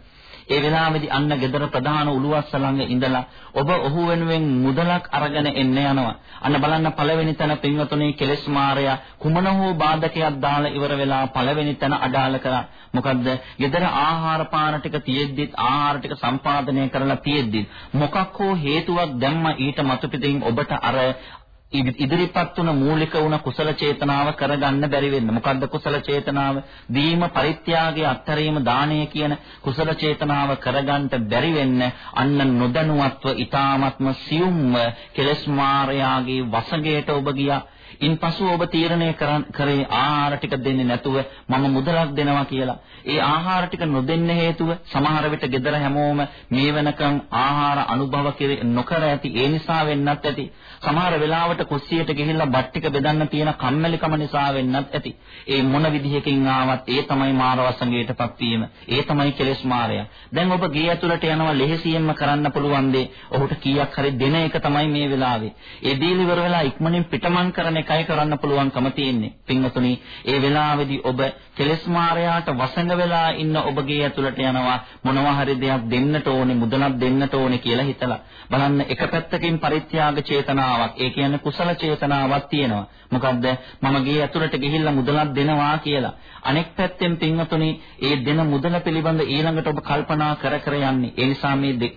Speaker 2: ඒ වෙලාවේදී අන්න ගෙදර ප්‍රධාන උළුවස්ස ළඟ ඉඳලා ඔබ ඔහු වෙනුවෙන් මුදලක් අරගෙන එන්න යනවා. අන්න බලන්න පළවෙනි තැන පින්වතුනේ කෙලෙස් මාරයා කුමන හෝ බාධකයක් දාලා ඉවර වෙලා පළවෙනි තැන අඩාල කරා. මොකද්ද? ගෙදර ආහාර පාන ටික තියෙද්දිත් ආහාර ටික සම්පාදනය කරලා තියෙද්දිත් මොකක් හෝ හේතුවක් දැම්ම ඊට මතු පිටින් ඔබට අර ඉදිරිපත් වුණ මූලික වුණ කුසල චේතනාව කරගන්න බැරි වෙන්න. මොකද්ද කුසල චේතනාව? දීම පරිත්‍යාගය අත්තරීම දානය කියන කුසල චේතනාව කරගන්න බැරි වෙන්න අන්න නොදැනුවත්ව ඊ타ත්ම සියුම්ව කෙලස් මායාගේ වසඟයට ඔබ ගියා. ඉන්පසු ඔබ තීරණය කරේ ආහාර ටික දෙන්නේ නැතුව මම මුදලක් දෙනවා කියලා. ඒ ආහාර ටික නොදෙන්න හේතුව සමහර විට gedara හැමෝම මේ වෙනකන් ආහාර අනුභව නොකර ඇති ඒ නිසා වෙන්නත් ඇති. සමහර වෙලාවට කුස්සියට ගිහිල්ලා බත් ටික බෙදන්න තියෙන කම්මැලිකම නිසා වෙන්නත් ඇති. ඒ මොන විදිහකින් ආවත් ඒ තමයි මාර වසඟයටපත් වීම. ඒ තමයි කෙලෙස් මාරය. දැන් ඔබ ගේ ඇතුළට යනවා ලෙහෙසියෙන්ම කරන්න පුළුවන් දේ. ඔහුට කීයක් හරි දෙන එක තමයි මේ වෙලාවේ. ඒ දීල් ඉවර වෙලා ඉක්මනින් පිටමන් කරන එකයි කරන්න පුළුවන්කම තියෙන්නේ. පින්වතුනි, ඒ වෙලාවේදී ඔබ කෙලෙස් මාරයාට වසඟ වෙලා ඉන්න ඔබගේ ඇතුළට යනවා මොනවා හරි දෙයක් දෙන්නට ඕනේ, මුදලක් දෙන්නට ඕනේ කියලා හිතලා. බලන්න එක පැත්තකින් පරිත්‍යාග චේතනාවක්, ඒ කියන්නේ කුසල චේතනාවක් තියෙනවා. මොකද්ද? මම ගේ ඇතුළට ගිහිල්ලා මුදලක් දෙනවා කියලා. අනෙක් පැත්තෙන් පින්වතුනි, ඒ දෙන මුදල පිළිබඳ ඊළඟට ඔබ කල්පනා කර කර යන්නේ. ඒ නිසා මේ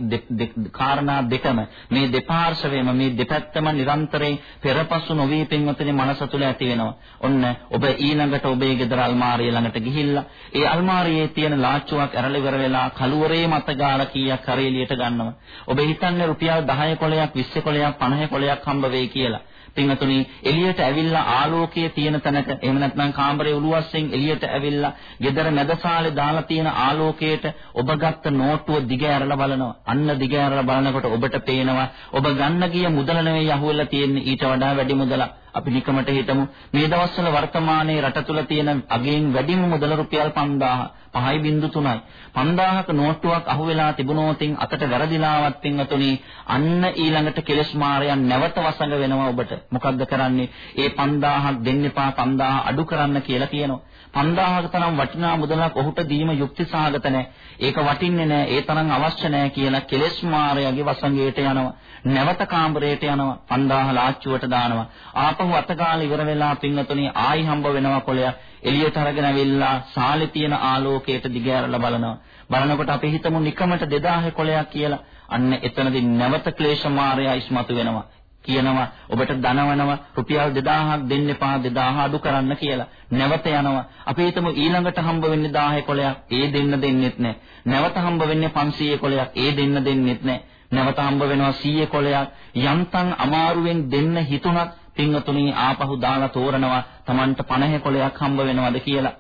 Speaker 2: කාරණා දෙකම මේ දෙපාර්ශවයම මේ දෙපැත්තම නිරන්තරයෙන් පෙරපසු නොවී පින්වතුනි මනස තුළ ඇති වෙනවා. ඔන්න ඔබ ඊළඟට ඔබේ ගෙදර අල්මාරිය ළඟට ගිහිල්ලා ඒ අල්මාරියේ තියෙන ලාච්චුවක් ඇරලා ඉවර වෙලා කලුවරේ මත ගාලා කීයක් හරි එළියට ගන්නවා. ඔබ හිතන්නේ රුපියල් 10 කොලයක් 20 කොලයක් 50 කොලයක් හම්බ වෙයි කියලා. පින්වතුනි එළියට ඇවිල්ලා ආලෝකයේ තියෙන තැනක එහෙම නැත්නම් කාමරේ උළුවස්සෙන් එළියට ඇවිල්ලා ගෙදර මැදසාලේ දාලා තියෙන ආලෝකයට ඔබ ගත්ත නෝට්ටුව දිග ඇරලා බලනවා. අන්න දිග ඇරලා බලනකොට ඔබට පේනවා ඔබ ගන්න ගිය මුදල නෙවෙයි අහුවෙලා තියෙන්නේ ඊට වඩා වැඩි මුදලක්. අපි නිකමට හිතමු. මේ දවස්වල වර්තමානයේ රට තුල තියෙන අගෙන් වැඩිම මුදල රුපියල් 5000 5.3යි 5000ක නෝට්ටුවක් අහුවෙලා තිබුණොතින් අතට වැරදිලාවත් පින්වතුනි අන්න ඊළඟට කෙලස් මාරයන් නැවත වසඟ වෙනවා ඔබට. මොකද්ද කරන්නේ? ඒ 5000ක් දෙන්න එපා 5000 අඩු කරන්න කියලා කියනවා. 5000ක තරම් වටිනා මුදලක් ඔහුට දීම යුක්තිසහගත නැහැ. ඒක වටින්නේ නැහැ. ඒ තරම් අවශ්‍ය නැහැ කියලා කෙලෙස් මාරයාගේ වසඟයට යනවා. නැවත කාමරයට යනවා. 5000 ලාච්චුවට දානවා. ආපහු අතගාල ඉවර වෙලා පින්නතුණි ආයි හම්බ වෙනවා කොලයක්. එළියට අරගෙන ඇවිල්ලා සාලේ තියෙන ආලෝකයට දිගහැරලා බලනවා. බලනකොට අපි හිතමු නිකමට 2000 කොලයක් කියලා. අන්න එතනදී නැවත ක්ලේශ මාරයා ඉස්මතු වෙනවා. කියනවා ඔබට ධනවනවා රුපියල් 2000ක් දෙන්න එපා 2000 අඩු කරන්න කියලා. නැවත යනවා. අපි හිතමු ඊළඟට හම්බ වෙන්නේ 1000 කොලයක්. ඒ දෙන්න දෙන්නෙත් නැහැ. නැවත හම්බ වෙන්නේ 500 කොලයක්. ඒ දෙන්න දෙන්නෙත් නැහැ. නැවත හම්බ වෙනවා 100 කොලයක්. යන්තම් අමාරුවෙන් දෙන්න හිතුණත් පින්වතුනි ආපහු දාලා තෝරනවා Tamanට 50 කොලයක් හම්බ වෙනවද කියලා.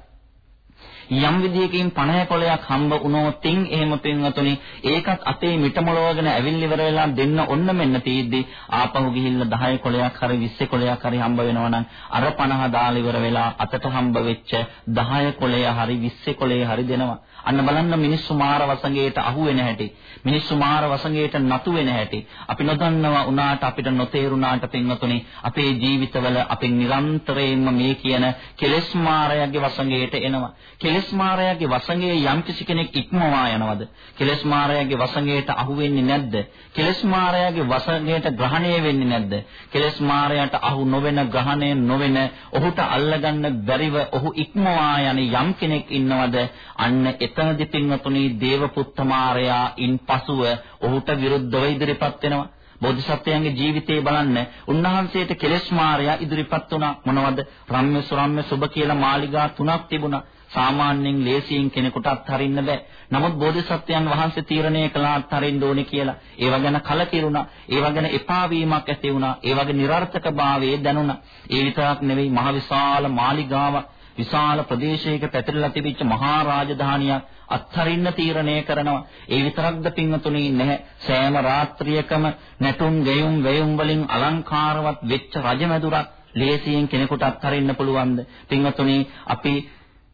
Speaker 2: යම් විදියකින් 50 කොලයක් හම්බ වුණොතින් එහෙම පින්වතුනි ඒකත් අතේ මිටමලවගෙන ඇවිල්ලි ඉවර වෙලා දෙන්න ඔන්න මෙන්න තීද්දි ආපහු ගිහිල්ලා 10 කොලයක් හරි 20 කොලයක් හරි හම්බ වෙනවා නම් අර 50 දාලා ඉවර වෙලා අතට හම්බ වෙච්ච 10 කොලය හරි 20 කොලය හරි දෙනවා අන්න බලන්න මිනිස්සු මාර වසඟයට අහු වෙන හැටි. මිනිස්සු මාර වසඟයට නතු වෙන හැටි. අපි නොදන්නවා උනාට අපිට නොතේරුණාට පින්වතුනි අපේ ජීවිතවල අපි නිරන්තරයෙන්ම මේ කියන කෙලෙස් මාරයගේ වසඟයට එනවා. කෙලෙස් මාරයගේ වසඟයේ යම් කිසි කෙනෙක් ඉක්මවා යනවද? කෙලෙස් මාරයගේ වසඟයට අහු වෙන්නේ නැද්ද? කෙලෙස් මාරයගේ වසඟයට ග්‍රහණය වෙන්නේ නැද්ද? කෙලෙස් මාරයට අහු නොවන ග්‍රහණය නොවන ඔහුට අල්ලගන්න බැරිව ඔහු ඉක්මවා යන යම් කෙනෙක් ඉන්නවද? අන්න එතනදි පින්වතුනි දේවපුත්ත මාරයා ඉන් පසුව ඔහුට විරුද්ධව ඉදිරිපත් වෙනවා. බෝධිසත්වයන්ගේ ජීවිතේ බලන්න උන්වහන්සේට කෙලෙස් මාරයා ඉදිරිපත් වුණා මොනවද රම්‍ය සුරම්‍ය සුබ කියලා මාලිගා තුනක් තිබුණා සාමාන්‍යයෙන් ලේසියෙන් කෙනෙකුට අත්හරින්න බෑ. නමුත් බෝධිසත්වයන් වහන්සේ තීරණය කළා අත්හරින්න ඕනේ කියලා. ඒව ගැන කලකිරුණා. ඒව ගැන එපා වීමක් ඇති වුණා. ඒ වගේ નિરර්ථකභාවයේ දැනුණා. ඒ විතරක් නෙවෙයි මහ විශාල මාලිගාවක් විශාල ප්‍රදේශයක පැතිරලා තිබිච්ච මහා රාජධානියක් අත්හරින්න තීරණය කරනවා. ඒ විතරක්ද පින්වතුනි නැහැ. සෑම රාත්‍රියකම නැටුම් ගෙයුම් වේයුම් වලින් අලංකාරවත් වෙච්ච රජමැදුරක් ලේසියෙන් කෙනෙකුට අත්හරින්න පුළුවන්ද? පින්වතුනි අපි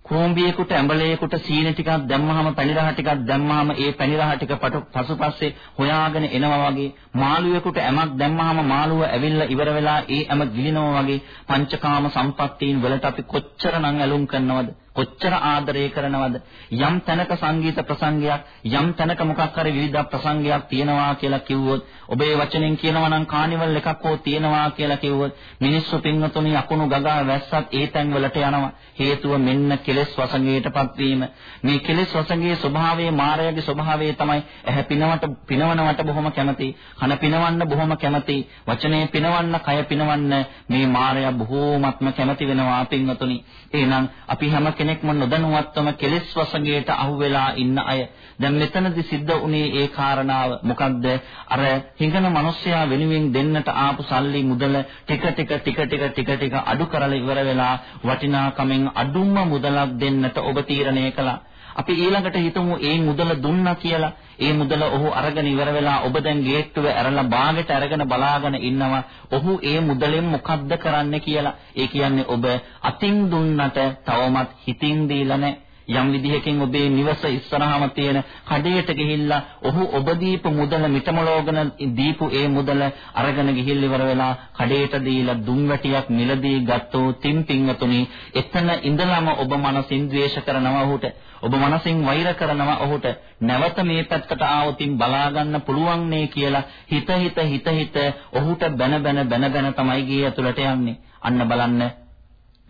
Speaker 2: කෝම්බියෙකුට ඇඹලේකට සීනි ටිකක් දැම්මහම පැණිරහ ටිකක් දැම්මහම ඒ පැණිරහ ටික පසුපස්සේ හොයාගෙන එනවා වගේ මාළුවෙකුට ඇමක් දැම්මහම මාළුව ඇවිල්ලා ඉවර වෙලා ඒ ඇම ගිලිනවා වගේ පංචකාම සම්පත්තීන් වලට අපි කොච්චරනම් ඇලුම් කරනවද? කොච්චර ආදරය කරනවද? යම් තැනක සංගීත ප්‍රසංගයක් යම් තැනක මොකක් හරි විවිධ ප්‍රසංගයක් තියෙනවා කියලා කිව්වොත් ඔබේ වචනෙන් කියනවා නම් කානිවල් එකක් හෝ තියෙනවා කියලා කිව්වොත් මිනිස්සු පින්වතුනි අකුණු ගගා වැස්සත් ඒ තැන් වලට යනවා. හේතුව මෙන්න කෙලෙස් වසඟයටපත් වීම. මේ කෙලෙස් වසඟයේ ස්වභාවය මායාවේ ස්වභාවය තමයි ඇහැ පිනවට පිනවනවට බොහොම කැමති කන පිනවන්න බොහොම කැමති වචනේ පිනවන්න කය පිනවන්න මේ මායාව බොහෝමත්ම කැමති වෙනවා පින්වතුනි. එහෙනම් අපි හැම කෙනෙක්ම නොදැනුවත්වම කෙලෙස් වසඟයට අහු වෙලා ඉන්න අය. දැන් මෙතනදි සිද්ධ වුණේ ඒ කාරණාව. මොකද්ද? අර හිඟන මිනිස්සයා වෙනුවෙන් දෙන්නට ආපු සල්ලි මුදල ටික ටික ටික ටික ටික ටික අඩු කරලා ඉවර වෙලා වටිනාකමෙන් අඩුම මුදලක් දෙන්නට ඔබ තීරණය කළා. අපි ඊළඟට හිතමු ඒ මුදල දුන්නා කියලා. ඒ මුදල ඔහු අරගෙන ඉවර වෙලා ඔබ දැන් ගේට්ටුව ඇරලා බාගෙට අරගෙන බලාගෙන ඉන්නවා. ඔහු ඒ මුදලෙන් මොකද්ද කරන්න කියලා. ඒ කියන්නේ ඔබ අතින් දුන්නට තවමත් හිතින් දීලා නැහැ. යම් විදිහකින් ඔබේ නිවස ඉස්සරහම තියෙන කඩේට ගිහිල්ලා ඔහු ඔබ දීපු මුදල මිටමලෝගන දීපු ඒ මුදල අරගෙන ගිහිල් ඉවර වෙලා කඩේට දීලා දුම් වැටියක් මිලදී ගත්තෝ තින් පින්වතුනි එතන ඉඳලම ඔබ මනසින් ද්වේෂ කරනවා ඔහුට. ඔබ මනසින් වෛර කරනවා ඔහුට. නැවත මේ පැත්තට ආවොතින් බලා ගන්න පුළුවන් නේ කියලා හිත හිත හිත හිත ඔහුට බැන බැන බැන බැන තමයි ගේ ඇතුළට යන්නේ. අන්න බලන්න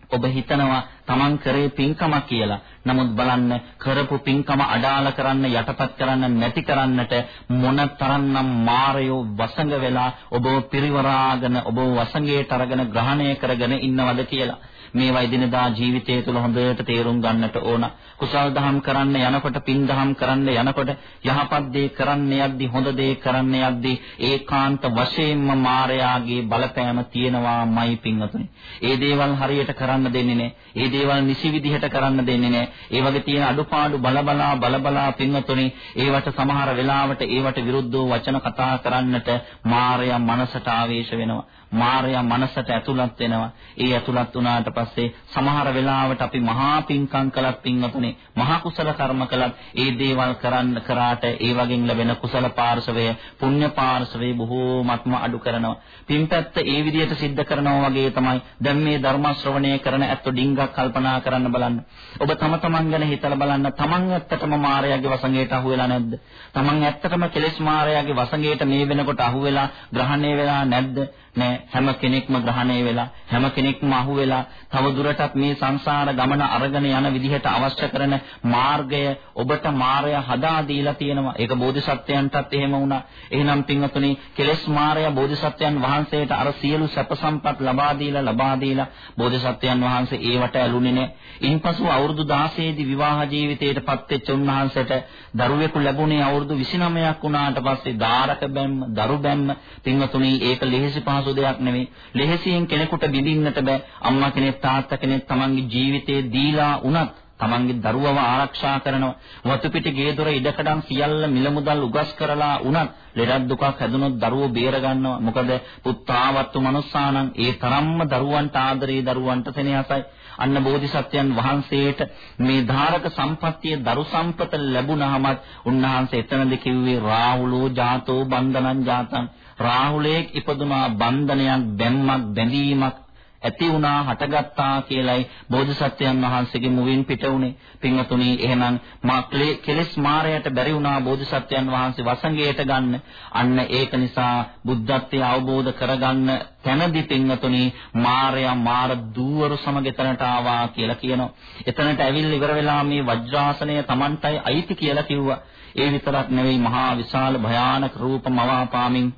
Speaker 2: ඔබ හිතනවා Taman කරේ පින්කමක් කියලා. නමුත් බලන්න කරපු පින්කම අඩාල කරන්න යටපත් කරන්න නැති කරන්නට මොන තරම්නම් මායෝ වසඟ වෙලා ඔබ පිරිවරාගෙන ඔබ වසඟයට අරගෙන ග්‍රහණය කරගෙන ඉන්නවද කියලා. මේවා එදිනදා ජීවිතය තුළ හොඳට තේරුම් ගන්නට ඕන. කුසල් දහම් කරන්න යනකොට පින් දහම් කරන්න යනකොට යහපත් දේ කරන්න යද්දි හොඳ දේ කරන්න යද්දි ඒකාන්ත වශයෙන්ම මායාගේ බලපෑම තියෙනවාමයි පින්වතුනි. ඒ දේවල් හරියට කරන්න දෙන්නේ නැහැ. ඒ දේවල් නිසි විදිහට කරන්න දෙන්නේ නැහැ. ඒ වගේ තියෙන අඩුපාඩු බලබලා බලබලා පින්වතුනි ඒවට සමහර වෙලාවට ඒවට විරුද්ධව වචන කතා කරන්නට මායя මනසට ආවේශ වෙනවා. මායя මනසට ඇතුළත් වෙනවා. ඒ ඇතුළත් වුණාට පස්සේ සමහර වෙලාවට අපි මහා පින්කම් කළත් පින්වතුනි මහා කුසල කර්ම කළත් ඒ දේවල් කරන්න කරාට ඒ වගේන් ලැබෙන කුසල පාර්ශවය පුණ්‍ය පාර්ශවය බොහෝමත්ම අඩු කරනවා. පින්පැත්ත ඒ විදිහට සිද්ධ කරනවා වගේ තමයි දැන් මේ ධර්ම ශ්‍රවණය කරන ඇත්තෝ ඩිංගක් කල්පනා කරන්න බලන්න. ඔබ තම තමන් ගැන හිතලා බලන්න තමන් ඇත්තටම මායාවේ වසඟයට අහු වෙලා නැද්ද? තමන් ඇත්තටම කෙලෙස් මායාවේ වසඟයට මේ වෙනකොට අහු වෙලා ග්‍රහණය වෙලා නැද්ද? නෑ හැම කෙනෙක්ම ග්‍රහණය වෙලා හැම කෙනෙක්ම අහු වෙලා තව දුරටත් මේ සංසාර ගමන අරගෙන යන විදිහට අවශ්‍ය කරන මාර්ගය ඔබට මායය හදා දීලා තියෙනවා. ඒක බෝධිසත්වයන්ටත් එහෙම වුණා. එහෙනම් පින්වතුනි කෙලෙස් මායය බෝධිසත්වයන් වහන්සේට අර සියලු සැප සම්පත් ලබා දීලා ලබා දීලා බෝධිසත්වයන් වහන්සේ ඒවට ඇලුනේ නෑ. ඉන්පසු අවුරුදු 16 දී විවාහ ජීවිතයටපත් වෙච්ච උන්වහන්සේට දරුවෙකු ලැබුණේ අවුරුදු 29ක් වුණාට පස්සේ ධාරක බැම්ම, දරු බැම්ම පින්වතුනි ඒක ලෙහෙසි පහසු දෙයක් නෙවෙයි. ලෙහෙසියෙන් කෙනෙකුට බිඳින්නට බෑ. අම්මා කෙනෙක් තාත්තා කෙනෙක් තමන්ගේ ජීවිතේ දීලා උනත් තමන්ගේ දරුවව ආරක්ෂා කරනවා. වතු පිටි ගේ දොර ඉඩකඩම් සියල්ල මිල මුදල් උගස් කරලා උනත් ලෙඩක් දුකක් හැදුනොත් දරුවෝ බේර ගන්නවා. මොකද පුත්තාවත්තු මනුස්සානම් ඒ තරම්ම දරුවන්ට ආදරේ දරුවන්ට සෙනෙහසයි. අන්න බෝධිසත්වයන් වහන්සේට මේ ධාරක සම්පත්තිය දරු සම්පත ලැබුණාමත් උන්වහන්සේ එතනද කිව්වේ රාහුලෝ ජාතෝ බන්ධනං ජාතං රාහුලයේ ඉපදුනා බන්ධනයක් බැම්මක් බැඳීමක් ඇති වුණා හටගත්තා කියලයි බෝධිසත්වයන් වහන්සේගේ මුවින් පිට උනේ. පින්වතුනි එහෙනම් මා කෙලෙස් මාරයට බැරි වුණා බෝධිසත්වයන් වහන්සේ වසඟයට ගන්න. අන්න ඒක නිසා බුද්ධත්වයේ අවබෝධ කරගන්න තැනදී පින්වතුනි මාරයා මාර දූවරු සමග එතනට ආවා කියලා කියනවා. එතනට ඇවිල්ලා ඉවර වෙලා මේ වජ්‍රාසනය Tamanටයි අයිති කියලා කිව්වා. ඒ විතරක් නෙවෙයි මහා විශාල භයානක රූප මවාපාමින්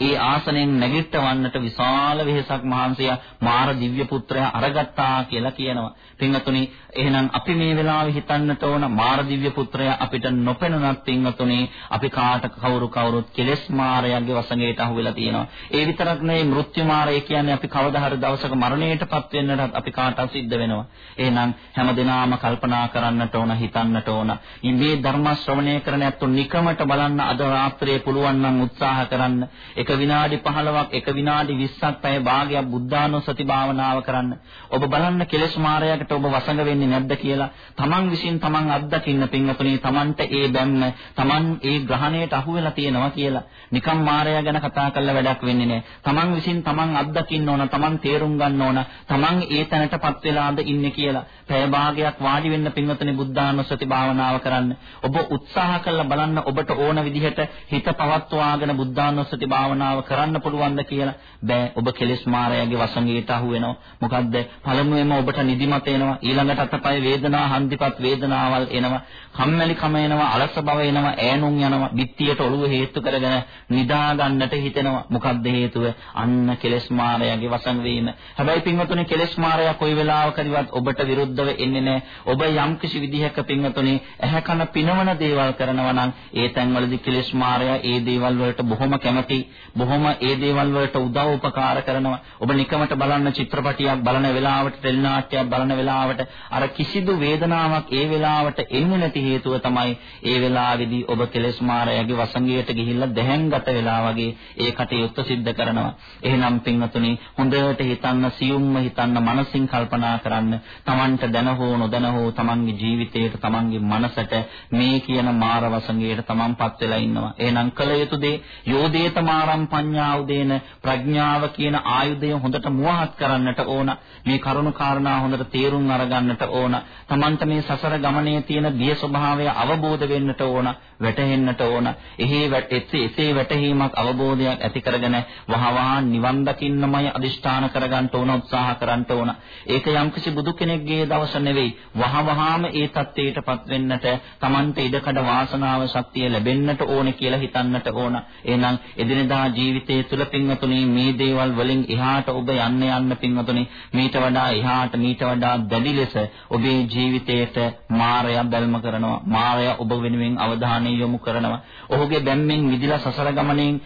Speaker 2: ඒ ආසනයෙන් නැගිටවන්නට විශාල වෙහසක් මහන්සිය මාර දිව්‍ය පුත්‍රයා අරගත්තා කියලා කියනවා. පින්වතුනි එහෙනම් අපි මේ වෙලාවේ හිතන්නට ඕන මාර දිව්‍ය පුත්‍රයා අපිට නොපෙනුනත් පින්වතුනි අපි කාට කවුරු කවුරුත් කෙලෙස් මාරයන්ගේ වසඟයට අහු වෙලා තියෙනවා. ඒ විතරක් නෙවෙයි මෘත්‍යු මාරය කියන්නේ අපි කවදා හරි දවසක මරණයටපත් වෙන්නටත් අපි කාටත් සිද්ධ වෙනවා. එහෙනම් හැමදෙනාම කල්පනා කරන්නට ඕන හිතන්නට ඕන. මේ ධර්ම ශ්‍රවණය කරන ඇත්තෝ නිකමට බලන්න අද රාත්‍රියේ පුළුවන් නම් උත්සාහ කරන්න. ඒක එක විනාඩි 15ක් එක විනාඩි 20ක් පැය භාගයක් බුද්ධානුස්සති භාවනාව කරන්න. ඔබ බලන්න කෙලෙස් මායයකට ඔබ වසඟ වෙන්නේ නැද්ද කියලා. තමන් විසින් තමන් අත්දකින්න පින්වතුනි තමන්ට ඒ බැම්ම තමන් ඒ ග්‍රහණයට අහු වෙලා තියෙනවා කියලා. නිකම් මායя ගැන කතා කරලා වැඩක් වෙන්නේ නැහැ. තමන් විසින් තමන් අත්දකින්න ඕන, තමන් තේරුම් ගන්න ඕන, තමන් ඒ තැනටපත් වෙලාද ඉන්නේ කියලා. පැය භාගයක් වාඩි වෙන්න පින්වතුනි බුද්ධානුස්සති භාවනාව කරන්න. ඔබ උත්සාහ කළා බලන්න ඔබට ඕන විදිහට හිත පවත්වාගෙන බුද්ධානුස්සති භාවනාව කරන්න පුළුවන්ද කියලා. බෑ. ඔබ කෙලෙස් මායයේ වසඟයට අහු වෙනවා. මොකද්ද? පළමුවෙන්ම ඔබට නිදිමත එනවා. ඊළඟට අතපය වේදනා, හන්දිපත් වේදනාවල් එනවා. කම්මැලිකම එනවා, අලස බව එනවා, ඈනුම් යනවා. බිත්තියට ඔළුව හේතු කරගෙන නිදා ගන්නට හිතෙනවා. මොකද්ද හේතුව? අන්න කෙලෙස් මායයේ වසඟ වීම. හැබැයි පින්වතුනි කෙලෙස් මායя කොයි වෙලාවකදීවත් ඔබට විරුද්ධව එන්නේ නැහැ. ඔබ යම් කිසි විදිහක පින්වතුනි ඇහැ කන පිනවන දේවල් කරනවා නම් ඒ තැන්වලදී කෙලෙස් මායя ඒ දේවල් වලට බොහොම කැමති. බොහොම ඒ දේවල් වලට උදව් උපකාර කරනවා. ඔබ නිකමට බලන්න චිත්‍රපටියක් බලන වෙලාවට ටෙලි නාට්‍යයක් බලන වෙලාවට අර කිසිදු වේදනාවක් ඒ වෙලාවට එන්නේ නැති හේතුව තමයි ඒ වෙලාවේදී ඔබ කෙලෙස් මායයේ වසඟයට ගිහිල්ලා දැහැන්ගත වෙලා වගේ ඒ කටයුත්ත සිද්ධ කරනවා. එහෙනම් පින්වතුනි හොඳට හිතන්න සියුම්ම හිතන්න මනසින් කල්පනා කරන්න. Tamanට දැන හෝ නොදැන හෝ Tamanගේ ජීවිතයට Tamanගේ මනසට මේ කියන මාර වසඟයට Tamanපත් වෙලා ඉන්නවා. එහෙනම් කල යුතු දේ යෝදේත මාරම් පඤ්ඤා උදේන ප්‍රඥාව කියන ආයුධය හොඳට මුවහත් කරන්නට ඕන. මේ කරුණු කාරණා හොඳට තේරුම් අරගන්නට ඕන. Tamanta මේ සසර ගමනේ තියෙන බිය ස්වභාවය අවබෝධ වෙන්නට ඕන, වැටහෙන්නට ඕන. එහි එසේ වැටහීමක් අවබෝධයක් ඇති කරගෙන වහවහ නිවන් දකින්නමයි අදිෂ්ඨාන කරගන්න ඕන උත්සාහ කරන්න ඕන. ඒක යම්කිසි බුදු කෙනෙක්ගේ දවස නෙවෙයි. වහවහාම ඒ தත්ත්වයටපත් වෙන්නට Tamanta ඉඩකඩ වාසනාව ශක්තිය ලැබෙන්නට ඕනේ කියලා හිතන්නට ඕන. එහෙනම් එදිනදා ජීවිතයේ තුල පින්වතුනි මේ දේවල් වලින් එහාට ඔබ යන්න යන්න පින්වතුනි මීට වඩා එහාට මීට වඩා දැඩි ලෙස ඔබේ ජීවිතයට මායя බැල්ම කරනවා. මායя ඔබ වෙනුවෙන් අවධානය යොමු කරනවා. ඔහුගේ බැම්මෙන් මිදලා සසර ගමනෙන්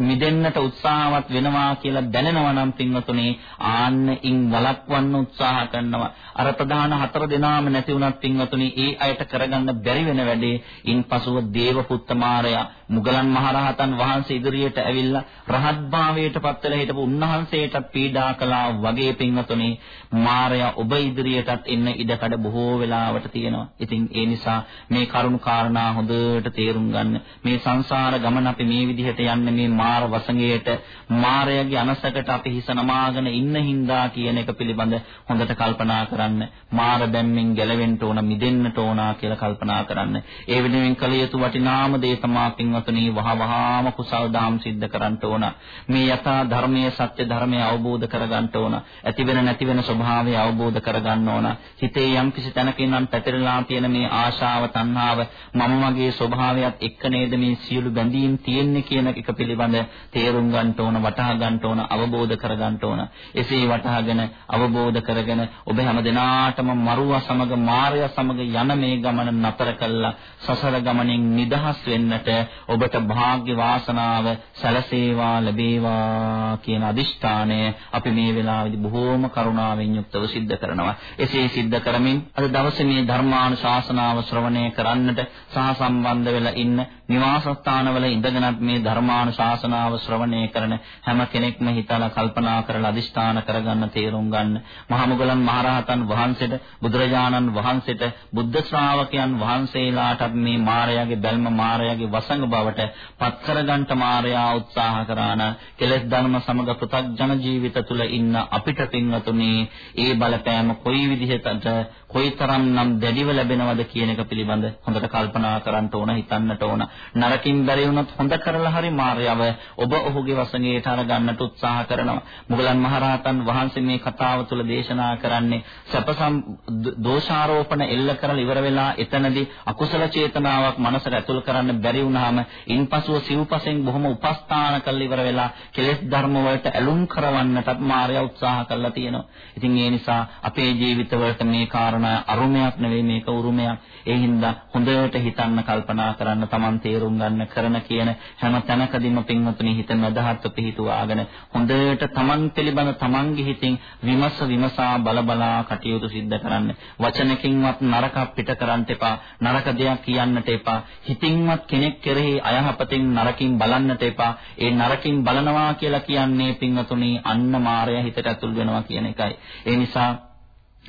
Speaker 2: මිදෙන්නට උත්සාහවත් වෙනවා කියලා දැනෙනවා නම් පින්වතුනි ආන්න ඉන් වළක්වන්න උත්සාහ කරනවා. අර ප්‍රධාන හතර දෙනාම නැති වුණත් පින්වතුනි ඒ අයට කරගන්න බැරි වෙන වැඩේ ඉන්පසුව දේවපුත්ත මාරයා මුගලන් මහරහතන් වහන්සේ ඉදිරියට ඇවිල්ලා රහත් භාවයට පත් වෙලා හිටපු උන්වහන්සේට පීඩා කළා වගේ පින්වතුනි මාරයා ඔබ ඉදිරියටත් එන්න ඉඩකඩ බොහෝ වෙලාවට තියෙනවා. ඉතින් ඒ නිසා මේ කරුණු කාරණා හොඳට තේරුම් ගන්න. මේ සංසාර ගමන අපි මේ විදිහට යන්නේ මේ මාර වසඟයට මාරයාගේ අනසකට අපි හිස නමාගෙන ඉන්න හින්දා කියන එක පිළිබඳ හොඳට කල්පනා කරන්න. මාර බැම්මෙන් ගැලවෙන්න ඕන මිදෙන්නට ඕන කියලා කල්පනා කරන්න. ඒ වෙනුවෙන් කළ යුතු වටිනාම දේ තමා පින්වතුනි වහවහාම කුසල් දාම් සිද්ධ කරන්න ඕන. මේ යථා ධර්මයේ සත්‍ය ධර්මය අවබෝධ කරගන්න ඕන. ඇති වෙන නැති වෙන ස්වභාවය අවබෝධ කරගන්න ඕන. හිතේ යම් කිසි තැනක නම් පැතිරලා තියෙන මේ ආශාව, තණ්හාව, මම වගේ ස්වභාවයත් එක්ක නේද මේ සියලු බැඳීම් තියෙන්නේ කියන එක පිළිබඳ තේරුම් ගන්න ඕන, වටහා ගන්න ඕන, අවබෝධ කරගන්න ඕන. එසේ වටහාගෙන අවබෝධ කරගෙන ඔබ හැම දිනාටම මරුව සමග මායя සමග යන මේ ගමන නතර කළා සසර ගමනින් නිදහස් වෙන්නට ඔබට වාග්ය වාසනාව සැලසේවා ලැබේවා කියන අදිෂ්ඨානය අපි මේ වෙලාවේදී බොහෝම කරුණාවෙන් යුක්තව සිද්ධ කරනවා. එසේ සිද්ධ කරමින් අද දවසේ මේ ධර්මානුශාසනාව ශ්‍රවණය කරන්නට සහ සම්බන්ධ වෙලා ඉන්න නිවාස ස්ථානවල ඉඳගෙනත් මේ ධර්මානුශාසනාව ශ්‍රවණය කරන හැම කෙනෙක්ම හිතලා කල්පනා කරලා අදිෂ්ඨාන කරගන්න තේරුම් ගන්න. මහමුගලන් මහරහතන් වහන්සේට බුදුරජාණන් වහන්සේට බුද්ධ ශ්‍රාවකයන් වහන්සේලාටත් මේ මායාවේ බැල්ම මායාවේ වසඟ බවට පත් කරගන්න මායා උත්සාහ කරාන කෙලෙස් ධර්ම සමග පෘථග්ජන ජීවිත තුල ඉන්න අපිට පින්වතුනි ඒ බලපෑම කොයි විදිහටද කොයිතරම්නම් දැඩිව ලැබෙනවද කියන එක පිළිබඳ හොඳට කල්පනා කරන්න ඕන හිතන්නට ඕන නරකින් බැරි වුණොත් හොඳ කරලා හරි මාර්යව ඔබ ඔහුගේ වසඟයට අරගන්නට උත්සාහ කරනවා මුගලන් මහරහතන් වහන්සේ මේ කතාව තුළ දේශනා කරන්නේ සපසම් දෝෂාරෝපණ එල්ල කරලා ඉවර වෙලා එතනදී අකුසල චේතනාවක් මනසට ඇතුල් කරන්න බැරි වුණාම ඉන්පසුව සිව්පසෙන් බොහොම උපස්ථාන කරලා ඉවර වෙලා කෙලෙස් ධර්ම වලට ඇලුම් කරවන්නටත් මාර්යා උත්සාහ කරලා තියෙනවා. ඉතින් ඒ නිසා අපේ ජීවිතවලට මේ කාරණා අරුමයක් නෙවෙයි මේක උරුමයක්. ඒ හින්දා හොඳට හිතන්න කල්පනා කරන්න Taman තේරුම් ගන්න කරන කියන හැම තැනකදීම පින්වතුනි හිත මදහත්ව පිහිටුවාගෙන හොඳට තමන් පිළිබඳ තමන්ගේ හිතින් විමස විමසා බලබලා කටයුතු සිද්ධ කරන්න. වචනකින්වත් නරක පිට කරන්න එපා. නරක දෙයක් කියන්නට එපා. හිතින්වත් කෙනෙක් කෙරෙහි අයහපතින් නරකින් බලන්නට එපා. ඒ නරකින් බලනවා කියලා කියන්නේ පින්වතුනි අන්න මායя හිතට ඇතුල් වෙනවා කියන එකයි. ඒ නිසා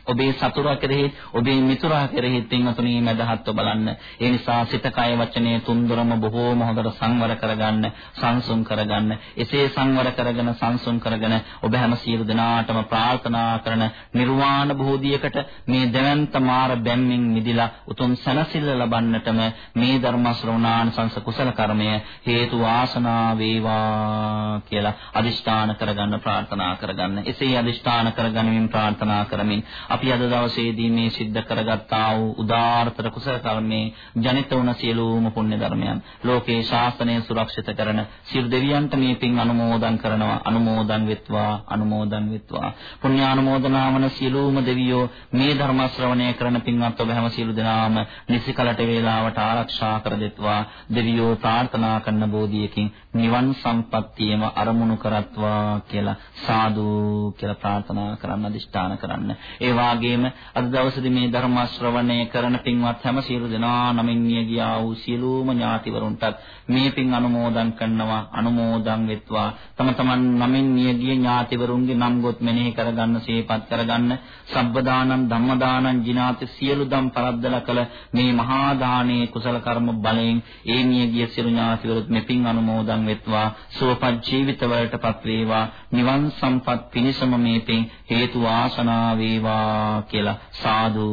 Speaker 2: ඔබේ සතුරා කෙරෙහි ඔබේ මිතුරා කෙරෙහි තින්වතුනි මැදහත්ව බලන්න. ඒ නිසා සිත කය වචනේ තුන්දරම බොහෝම හොඳට සංවර කරගන්න, සංසුන් කරගන්න. එසේ සංවර කරගෙන සංසුන් කරගෙන ඔබ හැම සියලු දෙනාටම ප්‍රාර්ථනා කරන නිර්වාණ බෝධියකට මේ දෙවන්ත මාර බැම්මින් මිදිලා උතුම් සනසිල්ල ලබන්නටම මේ ධර්ම ශ්‍රවණාන සංස කුසල කර්මය හේතු වාසනා වේවා කියලා අදිෂ්ඨාන කරගන්න ප්‍රාර්ථනා කරගන්න. එසේ අදිෂ්ඨාන කරගනිමින් ප්‍රාර්ථනා කරමින් අපි අද දවසේදී මේ සිද්ධ කරගත්තා වූ උදාාරතර කුසල කර්මේ ජනිත වුණ සියලුම පුණ්‍ය ධර්මයන්. ලෝකේ ශාසනය සුරක්ෂිත කරන සියලු දෙවියන්ට මේ පින් අනුමෝදන් කරනවා. අනුමෝදන් වෙත්වා අනුමෝදන් වෙත්වා. පුණ්‍ය අනුමෝදනාවන සියලුම දෙවියෝ මේ ධර්ම ශ්‍රවණය කරන පින්වත් ඔබ හැම සියලු දෙනාම නිසිකලට වේලාවට ආරක්ෂා කර දෙත්වා. දෙවියෝ ප්‍රාර්ථනා කරන බෝධියකින් නිවන් සම්පත්තියම අරමුණු කරත්වා කියලා සාදු කියලා ප්‍රාර්ථනා කරන්න අදිෂ්ඨාන කරන්න. ඒ වාගේම අද දවසේදී මේ ධර්ම ශ්‍රවණය කරන පින්වත් හැම සියලු දෙනා නමින් මිය ගියා වූ සියලුම ඥාතිවරුන්ටත් මේ පින් අනුමෝදන් කරනවා අනුමෝදන් වෙත්වා. තම තමන් නමින් මිය ගිය ඥාතිවරුන්ගේ නම් ගොත් මෙනෙහි කරගන්න සේපත් කරගන්න සබ්බදානං ධම්මදානං ජිනාති සියලු දම් පරද්දලා කළ මේ මහා දානේ කුසල කර්ම බලයෙන් ඒ මිය ගිය සියලු ඥාතිවරුත් මේ පින් අනුමෝදන් වෙත්වා සුවපත් ජීවිතවලටපත් වේවා නිවන් සම්පත් පිණිසම මේ පින් හේතු වාසනා වේවා වේවා කියලා සාදු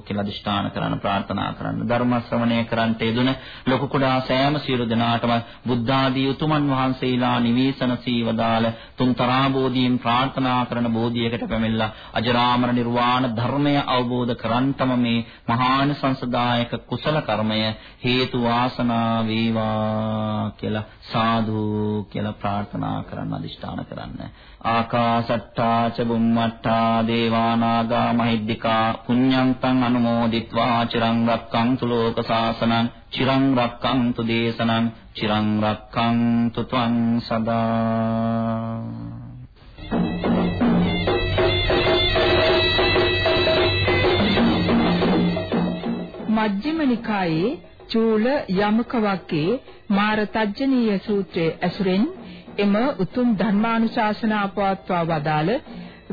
Speaker 2: කියලා අදිෂ්ඨාන කරන්න ප්‍රාර්ථනා කරන්න ධර්ම ශ්‍රවණය කරන්ට යෙදුන ලොකු කුඩා සෑම සියලු දෙනාටම බුද්ධ ආදී උතුමන් වහන්සේලා නිවේසන සීවදාල තුන්තරා බෝධීන් ප්‍රාර්ථනා කරන බෝධියකට පැමිණලා අජරාමර නිර්වාණ ධර්මය අවබෝධ කරන්තම මේ මහාන සංසදායක කුසල කර්මය හේතු වාසනා වේවා කියලා සාදු කියලා ප්‍රාර්ථනා කරන්න අදිෂ්ඨාන කරන්න. ආකාසට්ටා ච බුම්මට්ටා දේවානාගා මහිද්దికා පුඤ්ඤන්තං අනුමෝදිත්වා චිරං රක්ඛන්තු ලෝක සාසනං චිරං රක්ඛන්තු දේශනං චිරං රක්ඛන්තු ත්වං සදා.
Speaker 1: මජ්ක්‍ධිම නිකායේ චූල යමක වක්කේ මාර තජ්ජනීය සූත්‍රයේ ඇසුරෙන් එම උතුම් ධර්මානුශාසනා පවත්වා වදාළ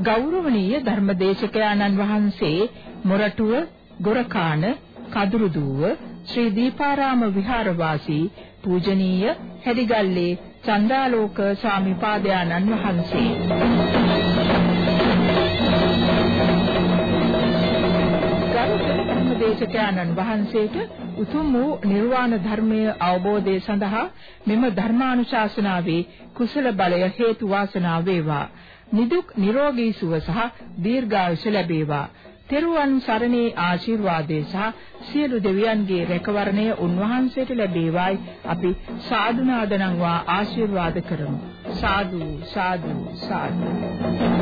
Speaker 1: ගෞරවනීය ධර්මදේශකයාණන් වහන්සේ මොරටුව ගොරකාන කදුරුදුව ශ්‍රී දීපාරාම විහාරවාසී පූජනීය හැදිගල්ලේ චන්දාලෝක ස්වාමිපාදයාණන් වහන්සේ. ධර්මදේශකයාණන් වහන්සේට උතුම් වූ නිර්වාණ ධර්මයේ අවබෝධය සඳහා මෙම ධර්මානුශාසනාවේ කුසල බලය හේතු වාසනා වේවා. නිදුක් නිරෝගී සුව සහ දීර්ඝායුෂ ලැබේවා. තෙරුවන් සරණේ ආශිර්වාදේ සහ සියලු දෙවියන්ගේ රැකවරණය උන්වහන්සේට ලැබේවායි අපි සාදුනාදනම්වා ආශිර්වාද කරමු. සාදු සාදු සාදු